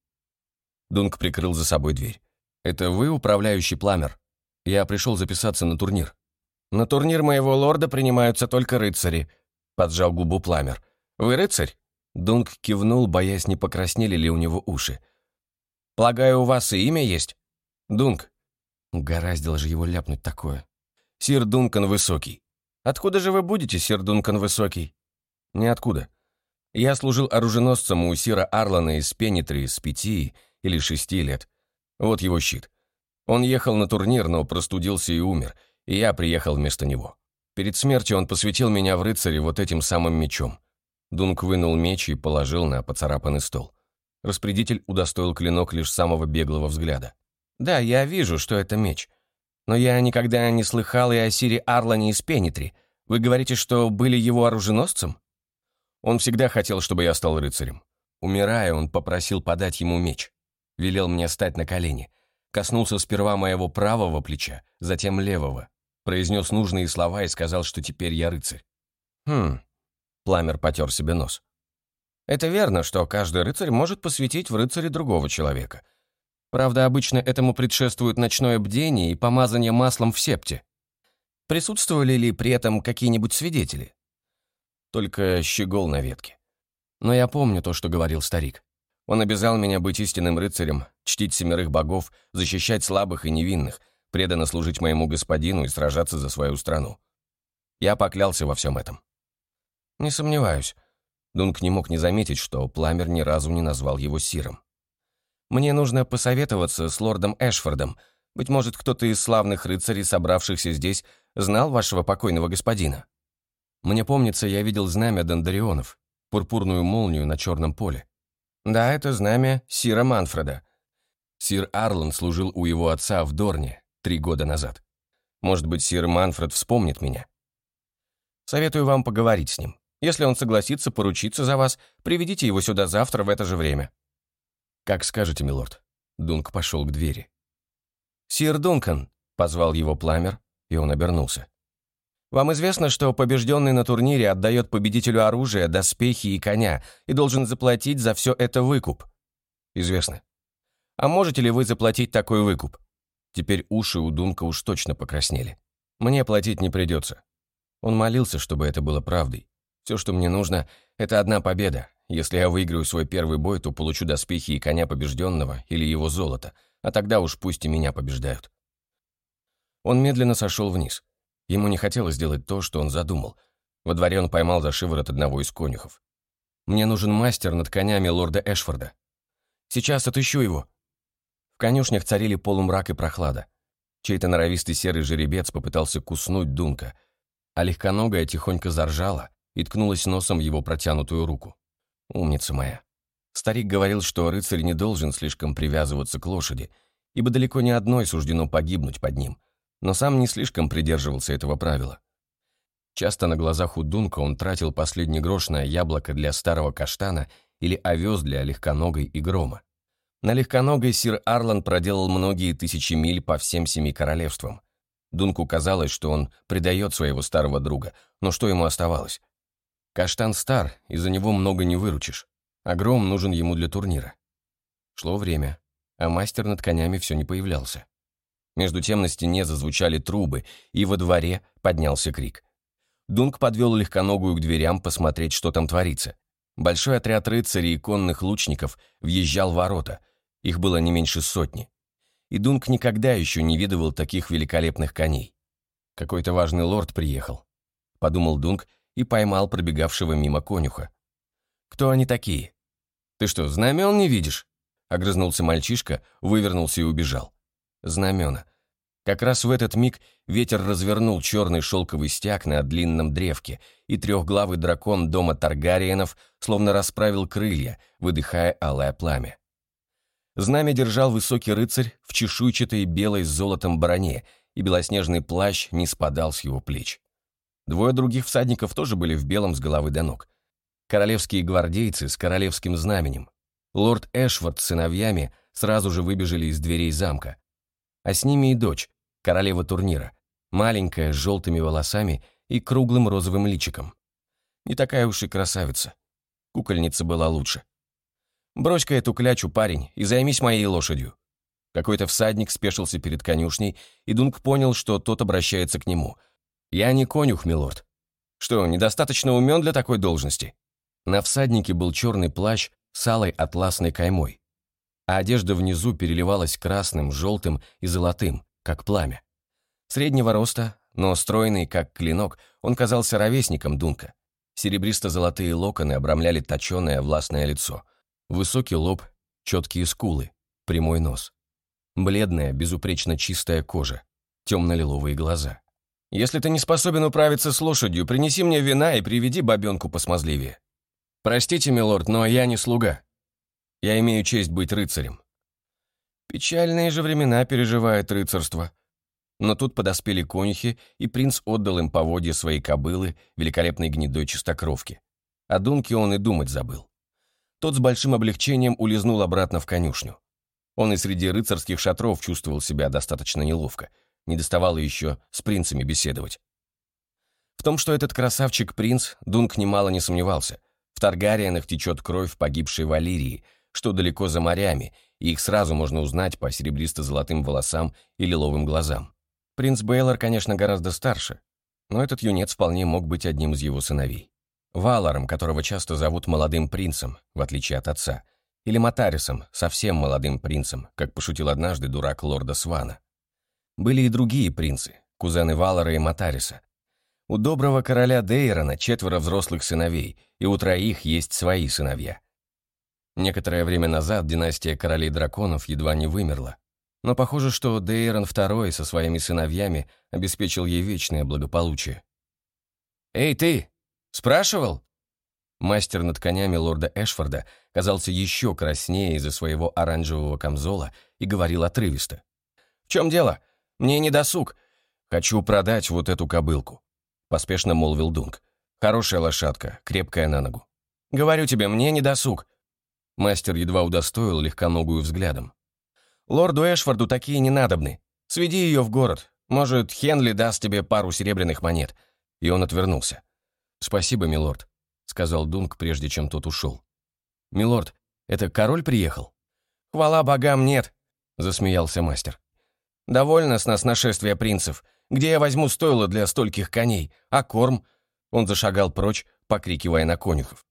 Дунк прикрыл за собой дверь. «Это вы, управляющий Пламер?» Я пришел записаться на турнир. На турнир моего лорда принимаются только рыцари, поджал губу Пламер. Вы рыцарь? Дунк кивнул, боясь, не покраснели ли у него уши. «Полагаю, у вас и имя есть?» «Дунк». Угораздило же его ляпнуть такое. «Сир Дункан Высокий». «Откуда же вы будете, сир Дункан Высокий?» «Ниоткуда. Я служил оруженосцем у сира Арлана из Пенитри с пяти или шести лет. Вот его щит. Он ехал на турнир, но простудился и умер, и я приехал вместо него. Перед смертью он посвятил меня в рыцаре вот этим самым мечом. Дунк вынул меч и положил на поцарапанный стол. Распорядитель удостоил клинок лишь самого беглого взгляда. «Да, я вижу, что это меч. Но я никогда не слыхал и о Сире Арлане из Пенитри. Вы говорите, что были его оруженосцем?» Он всегда хотел, чтобы я стал рыцарем. Умирая, он попросил подать ему меч. Велел мне стать на колени. Коснулся сперва моего правого плеча, затем левого. Произнес нужные слова и сказал, что теперь я рыцарь. «Хм...» Пламер потер себе нос. «Это верно, что каждый рыцарь может посвятить в рыцаре другого человека. Правда, обычно этому предшествует ночное бдение и помазание маслом в септе. Присутствовали ли при этом какие-нибудь свидетели?» только щегол на ветке. Но я помню то, что говорил старик. Он обязал меня быть истинным рыцарем, чтить семерых богов, защищать слабых и невинных, преданно служить моему господину и сражаться за свою страну. Я поклялся во всем этом. Не сомневаюсь. Дунк не мог не заметить, что Пламер ни разу не назвал его Сиром. Мне нужно посоветоваться с лордом Эшфордом. Быть может, кто-то из славных рыцарей, собравшихся здесь, знал вашего покойного господина. Мне помнится, я видел знамя Дондарионов, пурпурную молнию на черном поле. Да, это знамя Сира Манфреда. Сир Арлан служил у его отца в Дорне три года назад. Может быть, сир Манфред вспомнит меня. Советую вам поговорить с ним. Если он согласится поручиться за вас, приведите его сюда завтра в это же время». «Как скажете, милорд». Дунк пошел к двери. «Сир Дункан», — позвал его пламер, и он обернулся. Вам известно, что побежденный на турнире отдает победителю оружие, доспехи и коня и должен заплатить за все это выкуп? Известно. А можете ли вы заплатить такой выкуп? Теперь уши у Дунка уж точно покраснели. Мне платить не придется. Он молился, чтобы это было правдой. Все, что мне нужно, это одна победа. Если я выиграю свой первый бой, то получу доспехи и коня побежденного или его золото, а тогда уж пусть и меня побеждают. Он медленно сошел вниз. Ему не хотелось сделать то, что он задумал. Во дворе он поймал за шиворот одного из конюхов. «Мне нужен мастер над конями лорда Эшфорда. Сейчас отыщу его». В конюшнях царили полумрак и прохлада. Чей-то норовистый серый жеребец попытался куснуть Дунка, а легконогая тихонько заржала и ткнулась носом его протянутую руку. «Умница моя». Старик говорил, что рыцарь не должен слишком привязываться к лошади, ибо далеко не одной суждено погибнуть под ним — но сам не слишком придерживался этого правила. Часто на глазах у Дунка он тратил последний грош на яблоко для старого каштана или овес для легконогой и грома. На легконогой сир Арлан проделал многие тысячи миль по всем семи королевствам. Дунку казалось, что он предает своего старого друга, но что ему оставалось? Каштан стар, и за него много не выручишь, а гром нужен ему для турнира. Шло время, а мастер над конями все не появлялся. Между тем на стене зазвучали трубы, и во дворе поднялся крик. Дунк подвел легконогую к дверям посмотреть, что там творится. Большой отряд рыцарей и конных лучников въезжал в ворота. Их было не меньше сотни. И Дунк никогда еще не видывал таких великолепных коней. Какой-то важный лорд приехал. Подумал Дунк и поймал пробегавшего мимо конюха. «Кто они такие?» «Ты что, знамен не видишь?» Огрызнулся мальчишка, вывернулся и убежал знамена. Как раз в этот миг ветер развернул черный шелковый стяг на длинном древке, и трехглавый дракон дома Таргариенов словно расправил крылья, выдыхая алое пламя. Знамя держал высокий рыцарь в чешуйчатой белой с золотом броне, и белоснежный плащ не спадал с его плеч. Двое других всадников тоже были в белом с головы до ног. Королевские гвардейцы с королевским знаменем. Лорд Эшвард с сыновьями сразу же выбежали из дверей замка а с ними и дочь, королева турнира, маленькая, с желтыми волосами и круглым розовым личиком. Не такая уж и красавица. Кукольница была лучше. «Брось-ка эту клячу, парень, и займись моей лошадью». Какой-то всадник спешился перед конюшней, и Дунк понял, что тот обращается к нему. «Я не конюх, милорд». «Что, недостаточно умен для такой должности?» На всаднике был черный плащ с алой атласной каймой а одежда внизу переливалась красным, желтым и золотым, как пламя. Среднего роста, но стройный, как клинок, он казался ровесником Дунка. Серебристо-золотые локоны обрамляли точеное властное лицо. Высокий лоб, четкие скулы, прямой нос. Бледная, безупречно чистая кожа, темно-лиловые глаза. «Если ты не способен управиться с лошадью, принеси мне вина и приведи бабенку посмазливее. Простите, милорд, но я не слуга. Я имею честь быть рыцарем». Печальные же времена переживает рыцарство. Но тут подоспели конюхи, и принц отдал им поводья своей кобылы, великолепной гнедой чистокровки. О Дунке он и думать забыл. Тот с большим облегчением улизнул обратно в конюшню. Он и среди рыцарских шатров чувствовал себя достаточно неловко. Не доставало еще с принцами беседовать. В том, что этот красавчик-принц, Дунк немало не сомневался. В Таргариенах течет кровь погибшей Валирии, что далеко за морями, и их сразу можно узнать по серебристо-золотым волосам и лиловым глазам. Принц Бейлор, конечно, гораздо старше, но этот юнец вполне мог быть одним из его сыновей. Валаром, которого часто зовут молодым принцем, в отличие от отца, или Матарисом, совсем молодым принцем, как пошутил однажды дурак лорда Свана. Были и другие принцы, кузены Валара и Матариса. У доброго короля Дейрона четверо взрослых сыновей, и у троих есть свои сыновья. Некоторое время назад династия королей драконов едва не вымерла, но похоже, что Дейрон II со своими сыновьями обеспечил ей вечное благополучие. «Эй, ты! Спрашивал?» Мастер над конями лорда Эшфорда казался еще краснее из-за своего оранжевого камзола и говорил отрывисто. «В чем дело? Мне не досуг. Хочу продать вот эту кобылку», — поспешно молвил Дунк. «Хорошая лошадка, крепкая на ногу». «Говорю тебе, мне не досуг». Мастер едва удостоил легконогую взглядом. Лорду Эшфорду такие не надобны. Сведи ее в город. Может, Хенли даст тебе пару серебряных монет». И он отвернулся. «Спасибо, милорд», — сказал Дунк, прежде чем тот ушел. «Милорд, это король приехал?» «Хвала богам, нет», — засмеялся мастер. «Довольно с нас нашествия принцев. Где я возьму стойло для стольких коней? А корм?» Он зашагал прочь, покрикивая на конюхов.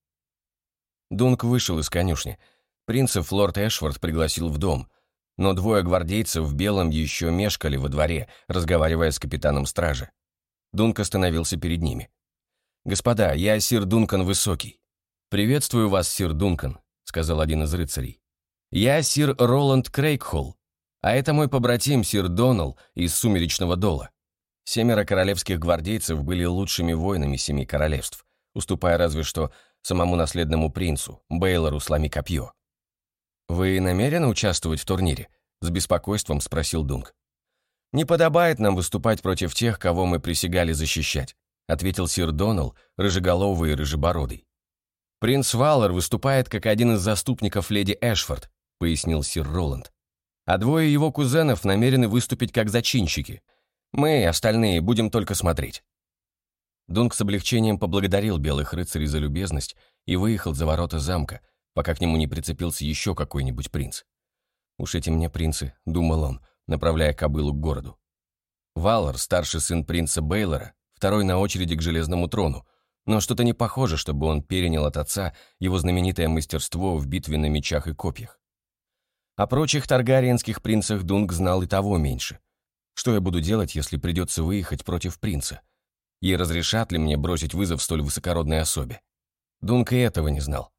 Дунк вышел из конюшни. Принцев лорд Эшфорд пригласил в дом — но двое гвардейцев в белом еще мешкали во дворе, разговаривая с капитаном стражи. Дунк остановился перед ними. «Господа, я сир Дункан Высокий». «Приветствую вас, сир Дункан», — сказал один из рыцарей. «Я сир Роланд Крейгхолл, а это мой побратим сир Донал из Сумеречного Дола». Семеро королевских гвардейцев были лучшими воинами семи королевств, уступая разве что самому наследному принцу, Бейлору сломи копье. «Вы намерены участвовать в турнире?» — с беспокойством спросил Дунк. «Не подобает нам выступать против тех, кого мы присягали защищать», — ответил сир Донал, рыжеголовый и рыжебородый. «Принц Валлар выступает как один из заступников леди Эшфорд», — пояснил сир Роланд. «А двое его кузенов намерены выступить как зачинщики. Мы, остальные, будем только смотреть». Дунк с облегчением поблагодарил белых рыцарей за любезность и выехал за ворота замка, пока к нему не прицепился еще какой-нибудь принц. «Уж эти мне принцы», — думал он, направляя кобылу к городу. Валар, старший сын принца Бейлора, второй на очереди к железному трону, но что-то не похоже, чтобы он перенял от отца его знаменитое мастерство в битве на мечах и копьях. О прочих таргариенских принцах Дунг знал и того меньше. Что я буду делать, если придется выехать против принца? И разрешат ли мне бросить вызов столь высокородной особе? Дунк и этого не знал.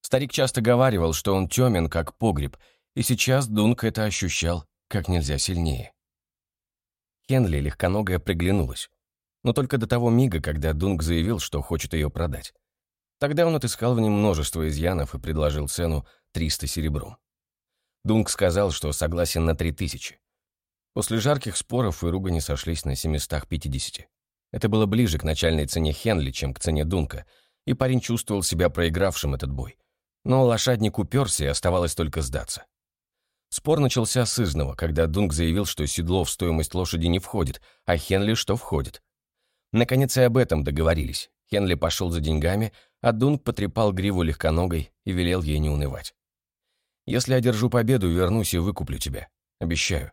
Старик часто говаривал, что он темен, как погреб, и сейчас Дунк это ощущал как нельзя сильнее. Хенли легконогая приглянулась, но только до того мига, когда Дунк заявил, что хочет ее продать. Тогда он отыскал в нем множество изъянов и предложил цену 300 серебром. Дунк сказал, что согласен на 3000. После жарких споров и ругани сошлись на 750. Это было ближе к начальной цене Хенли, чем к цене Дунка, и парень чувствовал себя проигравшим этот бой. Но лошадник уперся, и оставалось только сдаться. Спор начался с изного, когда Дунк заявил, что седло в стоимость лошади не входит, а Хенли что входит. Наконец и об этом договорились. Хенли пошел за деньгами, а Дунк потрепал гриву легконогой и велел ей не унывать. «Если одержу победу, вернусь и выкуплю тебя. Обещаю».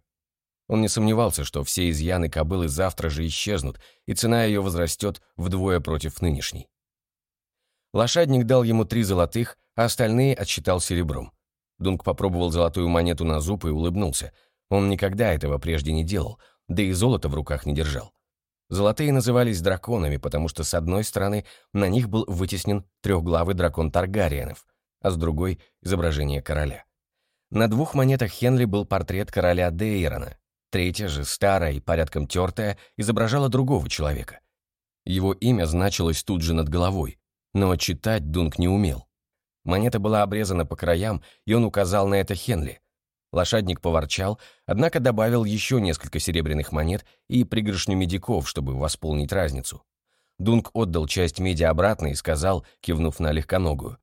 Он не сомневался, что все изъяны кобылы завтра же исчезнут, и цена ее возрастет вдвое против нынешней. Лошадник дал ему три золотых, а остальные отсчитал серебром. Дунк попробовал золотую монету на зуб и улыбнулся. Он никогда этого прежде не делал, да и золото в руках не держал. Золотые назывались драконами, потому что с одной стороны на них был вытеснен трехглавый дракон Таргариенов, а с другой — изображение короля. На двух монетах Хенли был портрет короля Дейрона, третья же, старая и порядком тертая, изображала другого человека. Его имя значилось тут же над головой, но читать Дунк не умел. Монета была обрезана по краям, и он указал на это Хенли. Лошадник поворчал, однако добавил еще несколько серебряных монет и пригоршню медиков, чтобы восполнить разницу. Дунк отдал часть меди обратно и сказал, кивнув на легконогую.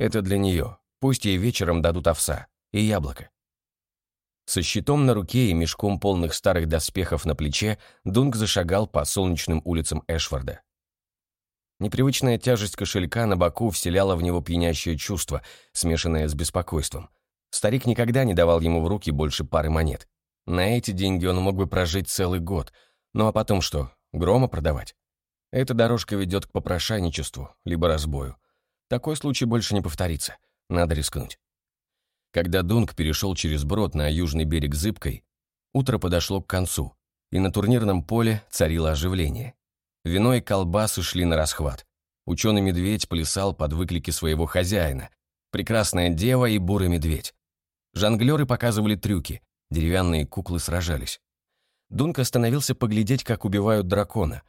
«Это для нее. Пусть ей вечером дадут овса и яблоко». Со щитом на руке и мешком полных старых доспехов на плече Дунк зашагал по солнечным улицам Эшфорда. Непривычная тяжесть кошелька на боку вселяла в него пьянящее чувство, смешанное с беспокойством – Старик никогда не давал ему в руки больше пары монет. На эти деньги он мог бы прожить целый год. Ну а потом что, грома продавать? Эта дорожка ведет к попрошайничеству, либо разбою. Такой случай больше не повторится. Надо рискнуть. Когда Дунк перешел через брод на южный берег Зыбкой, утро подошло к концу, и на турнирном поле царило оживление. Вино и колбасы шли на расхват. Ученый-медведь плясал под выклики своего хозяина. Прекрасная дева и бурый медведь. Жонглеры показывали трюки, деревянные куклы сражались. Дунк остановился поглядеть, как убивают дракона.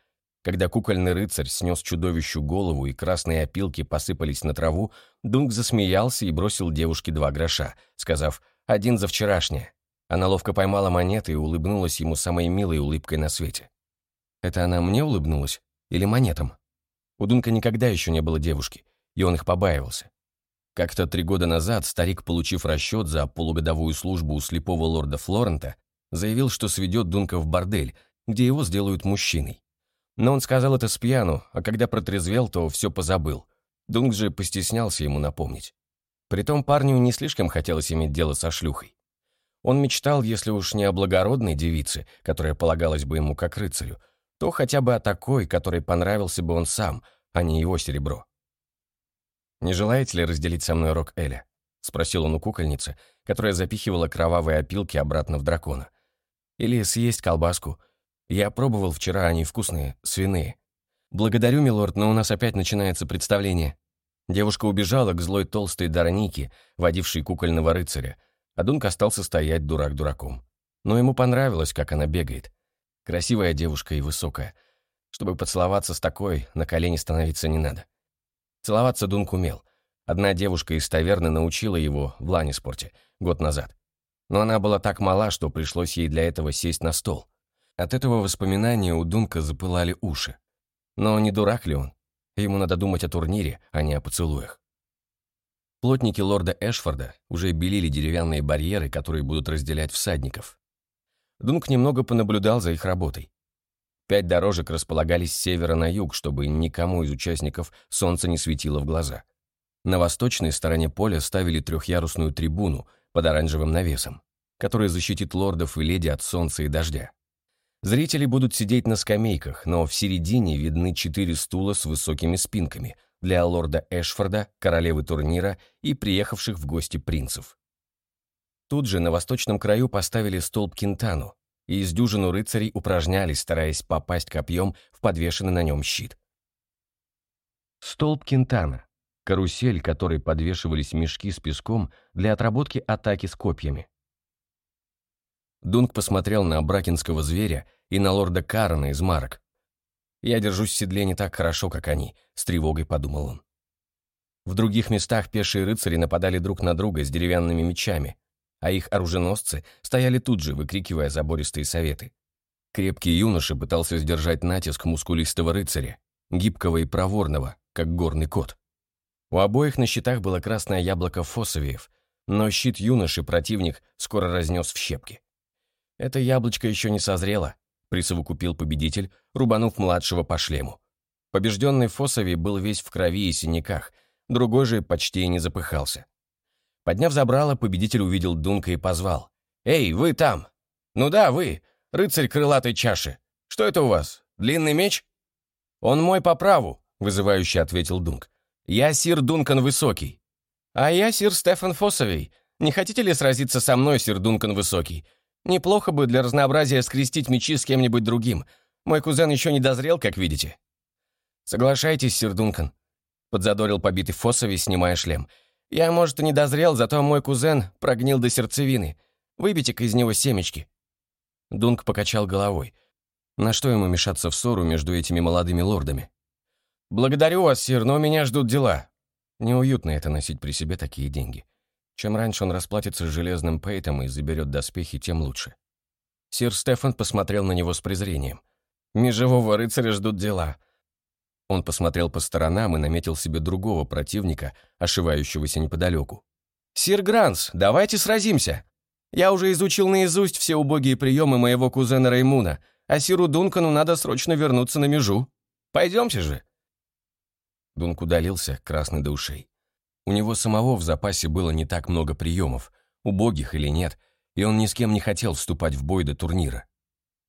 Когда кукольный рыцарь снес чудовищу голову и красные опилки посыпались на траву, Дунк засмеялся и бросил девушке два гроша, сказав «один за вчерашнее». Она ловко поймала монеты и улыбнулась ему самой милой улыбкой на свете. Это она мне улыбнулась? Или монетам? У Дунка никогда еще не было девушки, и он их побаивался. Как-то три года назад старик, получив расчет за полугодовую службу у слепого лорда Флорента, заявил, что сведет Дунка в бордель, где его сделают мужчиной. Но он сказал это с пьяну, а когда протрезвел, то все позабыл. Дунк же постеснялся ему напомнить. Притом парню не слишком хотелось иметь дело со шлюхой. Он мечтал, если уж не о благородной девице, которая полагалась бы ему как рыцарю, то хотя бы о такой, которой понравился бы он сам, а не его серебро. «Не желаете ли разделить со мной рог Эля?» — спросил он у кукольницы, которая запихивала кровавые опилки обратно в дракона. «Или съесть колбаску? Я пробовал вчера, они вкусные, свиные. Благодарю, милорд, но у нас опять начинается представление». Девушка убежала к злой толстой Дарнике, водившей кукольного рыцаря, а Дунк остался стоять дурак дураком. Но ему понравилось, как она бегает. Красивая девушка и высокая. Чтобы поцеловаться с такой, на колени становиться не надо. Целоваться Дунк умел. Одна девушка из таверны научила его в ланиспорте год назад. Но она была так мала, что пришлось ей для этого сесть на стол. От этого воспоминания у Дунка запылали уши. Но не дурак ли он? Ему надо думать о турнире, а не о поцелуях. Плотники лорда Эшфорда уже белили деревянные барьеры, которые будут разделять всадников. Дунк немного понаблюдал за их работой. Пять дорожек располагались с севера на юг, чтобы никому из участников солнце не светило в глаза. На восточной стороне поля ставили трехъярусную трибуну под оранжевым навесом, который защитит лордов и леди от солнца и дождя. Зрители будут сидеть на скамейках, но в середине видны четыре стула с высокими спинками для лорда Эшфорда, королевы турнира и приехавших в гости принцев. Тут же на восточном краю поставили столб Кентану, и из дюжину рыцарей упражнялись, стараясь попасть копьем в подвешенный на нем щит. Столб Кентана — карусель, которой подвешивались мешки с песком для отработки атаки с копьями. Дунк посмотрел на бракинского зверя и на лорда Карана из марок. «Я держусь в седле не так хорошо, как они», — с тревогой подумал он. В других местах пешие рыцари нападали друг на друга с деревянными мечами, а их оруженосцы стояли тут же, выкрикивая забористые советы. Крепкий юноша пытался сдержать натиск мускулистого рыцаря, гибкого и проворного, как горный кот. У обоих на щитах было красное яблоко фосовиев, но щит юноши противник скоро разнес в щепки. Это яблочко еще не созрело, присовокупил победитель, рубанув младшего по шлему. Побежденный Фосови был весь в крови и синяках, другой же почти и не запыхался. Подняв забрало, победитель увидел Дунка и позвал. «Эй, вы там!» «Ну да, вы, рыцарь крылатой чаши. Что это у вас, длинный меч?» «Он мой по праву», — вызывающе ответил Дунк. «Я сир Дункан Высокий». «А я сир Стефан Фосовей. Не хотите ли сразиться со мной, сир Дункан Высокий? Неплохо бы для разнообразия скрестить мечи с кем-нибудь другим. Мой кузен еще не дозрел, как видите». «Соглашайтесь, сир Дункан», — подзадорил побитый Фоссови, снимая шлем. «Я, может, и не дозрел, зато мой кузен прогнил до сердцевины. Выбейте-ка из него семечки». Дунк покачал головой. На что ему мешаться в ссору между этими молодыми лордами? «Благодарю вас, сир, но меня ждут дела». Неуютно это носить при себе такие деньги. Чем раньше он расплатится с железным Пейтом и заберет доспехи, тем лучше. Сир Стефан посмотрел на него с презрением. «Межевого рыцаря ждут дела». Он посмотрел по сторонам и наметил себе другого противника, ошивающегося неподалеку. «Сир Гранс, давайте сразимся. Я уже изучил наизусть все убогие приемы моего кузена Раймуна, а Сиру Дункану надо срочно вернуться на межу. Пойдемте же». Дунк удалился, красный до ушей. У него самого в запасе было не так много приемов, убогих или нет, и он ни с кем не хотел вступать в бой до турнира.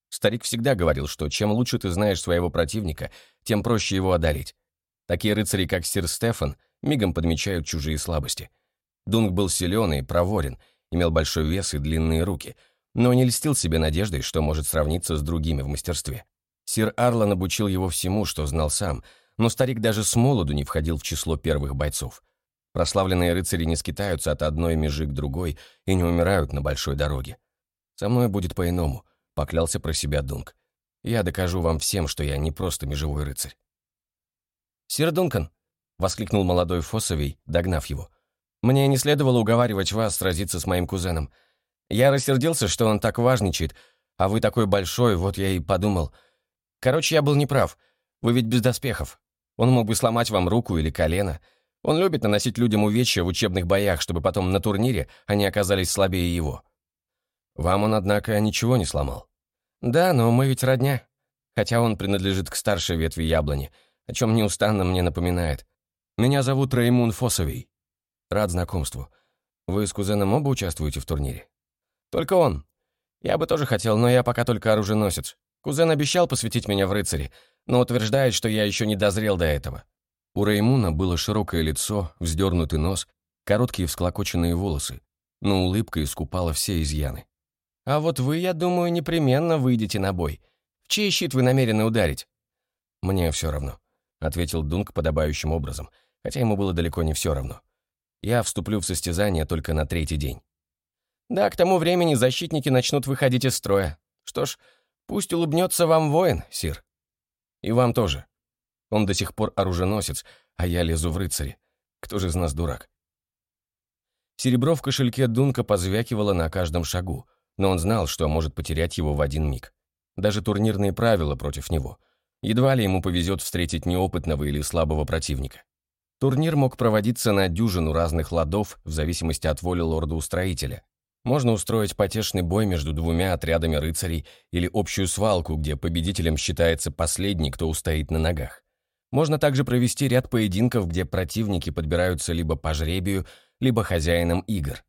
Старик всегда говорил, что чем лучше ты знаешь своего противника, тем проще его одолеть. Такие рыцари, как сир Стефан, мигом подмечают чужие слабости. Дунк был силен и проворен, имел большой вес и длинные руки, но не льстил себе надеждой, что может сравниться с другими в мастерстве. Сир Арлан обучил его всему, что знал сам, но старик даже с молоду не входил в число первых бойцов. Прославленные рыцари не скитаются от одной межи к другой и не умирают на большой дороге. Со мной будет по-иному, поклялся про себя Дунк. Я докажу вам всем, что я не просто межевой рыцарь. «Сир Дункан!» — воскликнул молодой Фоссовий, догнав его. «Мне не следовало уговаривать вас сразиться с моим кузеном. Я рассердился, что он так важничает, а вы такой большой, вот я и подумал. Короче, я был неправ. Вы ведь без доспехов. Он мог бы сломать вам руку или колено. Он любит наносить людям увечья в учебных боях, чтобы потом на турнире они оказались слабее его. Вам он, однако, ничего не сломал. Да, но мы ведь родня. Хотя он принадлежит к старшей ветви яблони, о чем неустанно мне напоминает. Меня зовут Раймун Фосовий. Рад знакомству. Вы с кузеном оба участвуете в турнире? Только он. Я бы тоже хотел, но я пока только оруженосец. Кузен обещал посвятить меня в рыцари, но утверждает, что я еще не дозрел до этого. У Реймуна было широкое лицо, вздернутый нос, короткие всклокоченные волосы, но улыбка искупала все изъяны. «А вот вы, я думаю, непременно выйдете на бой. В чей щит вы намерены ударить?» «Мне все равно», — ответил Дунк подобающим образом, хотя ему было далеко не все равно. «Я вступлю в состязание только на третий день». «Да, к тому времени защитники начнут выходить из строя. Что ж, пусть улыбнется вам воин, сир. И вам тоже», он до сих пор оруженосец, а я лезу в рыцари. Кто же из нас дурак? Серебро в кошельке Дунка позвякивало на каждом шагу, но он знал, что может потерять его в один миг. Даже турнирные правила против него. Едва ли ему повезет встретить неопытного или слабого противника. Турнир мог проводиться на дюжину разных ладов в зависимости от воли лорда-устроителя. Можно устроить потешный бой между двумя отрядами рыцарей или общую свалку, где победителем считается последний, кто устоит на ногах. Можно также провести ряд поединков, где противники подбираются либо по жребию, либо хозяином игр.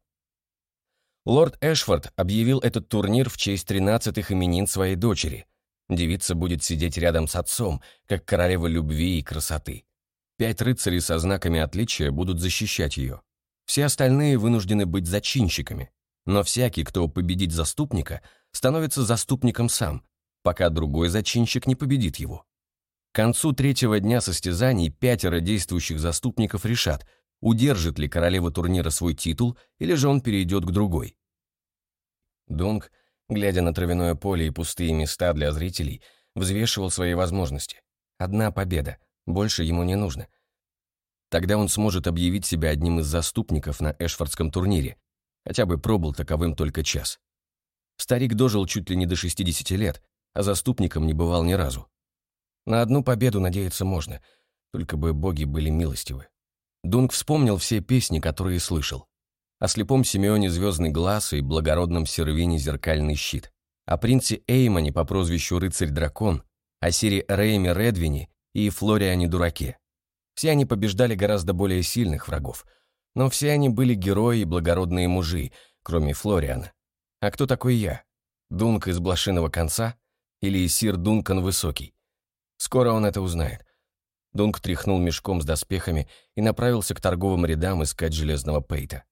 Лорд Эшфорд объявил этот турнир в честь тринадцатых именин своей дочери. Девица будет сидеть рядом с отцом, как королева любви и красоты. Пять рыцарей со знаками отличия будут защищать ее. Все остальные вынуждены быть зачинщиками. Но всякий, кто победит заступника, становится заступником сам, пока другой зачинщик не победит его. К концу третьего дня состязаний пятеро действующих заступников решат, удержит ли королева турнира свой титул или же он перейдет к другой. Дунк, глядя на травяное поле и пустые места для зрителей, взвешивал свои возможности. Одна победа, больше ему не нужно. Тогда он сможет объявить себя одним из заступников на Эшфордском турнире, хотя бы пробыл таковым только час. Старик дожил чуть ли не до 60 лет, а заступником не бывал ни разу. На одну победу надеяться можно, только бы боги были милостивы. Дунк вспомнил все песни, которые слышал. О слепом Симеоне «Звездный глаз» и благородном Сервине «Зеркальный щит», о принце Эймоне по прозвищу Рыцарь-дракон, о Сире Рейме Редвине и Флориане Дураке. Все они побеждали гораздо более сильных врагов, но все они были герои и благородные мужи, кроме Флориана. А кто такой я? Дунк из Блошиного конца или Сир Дункан Высокий? Скоро он это узнает. Дунк тряхнул мешком с доспехами и направился к торговым рядам искать железного пейта.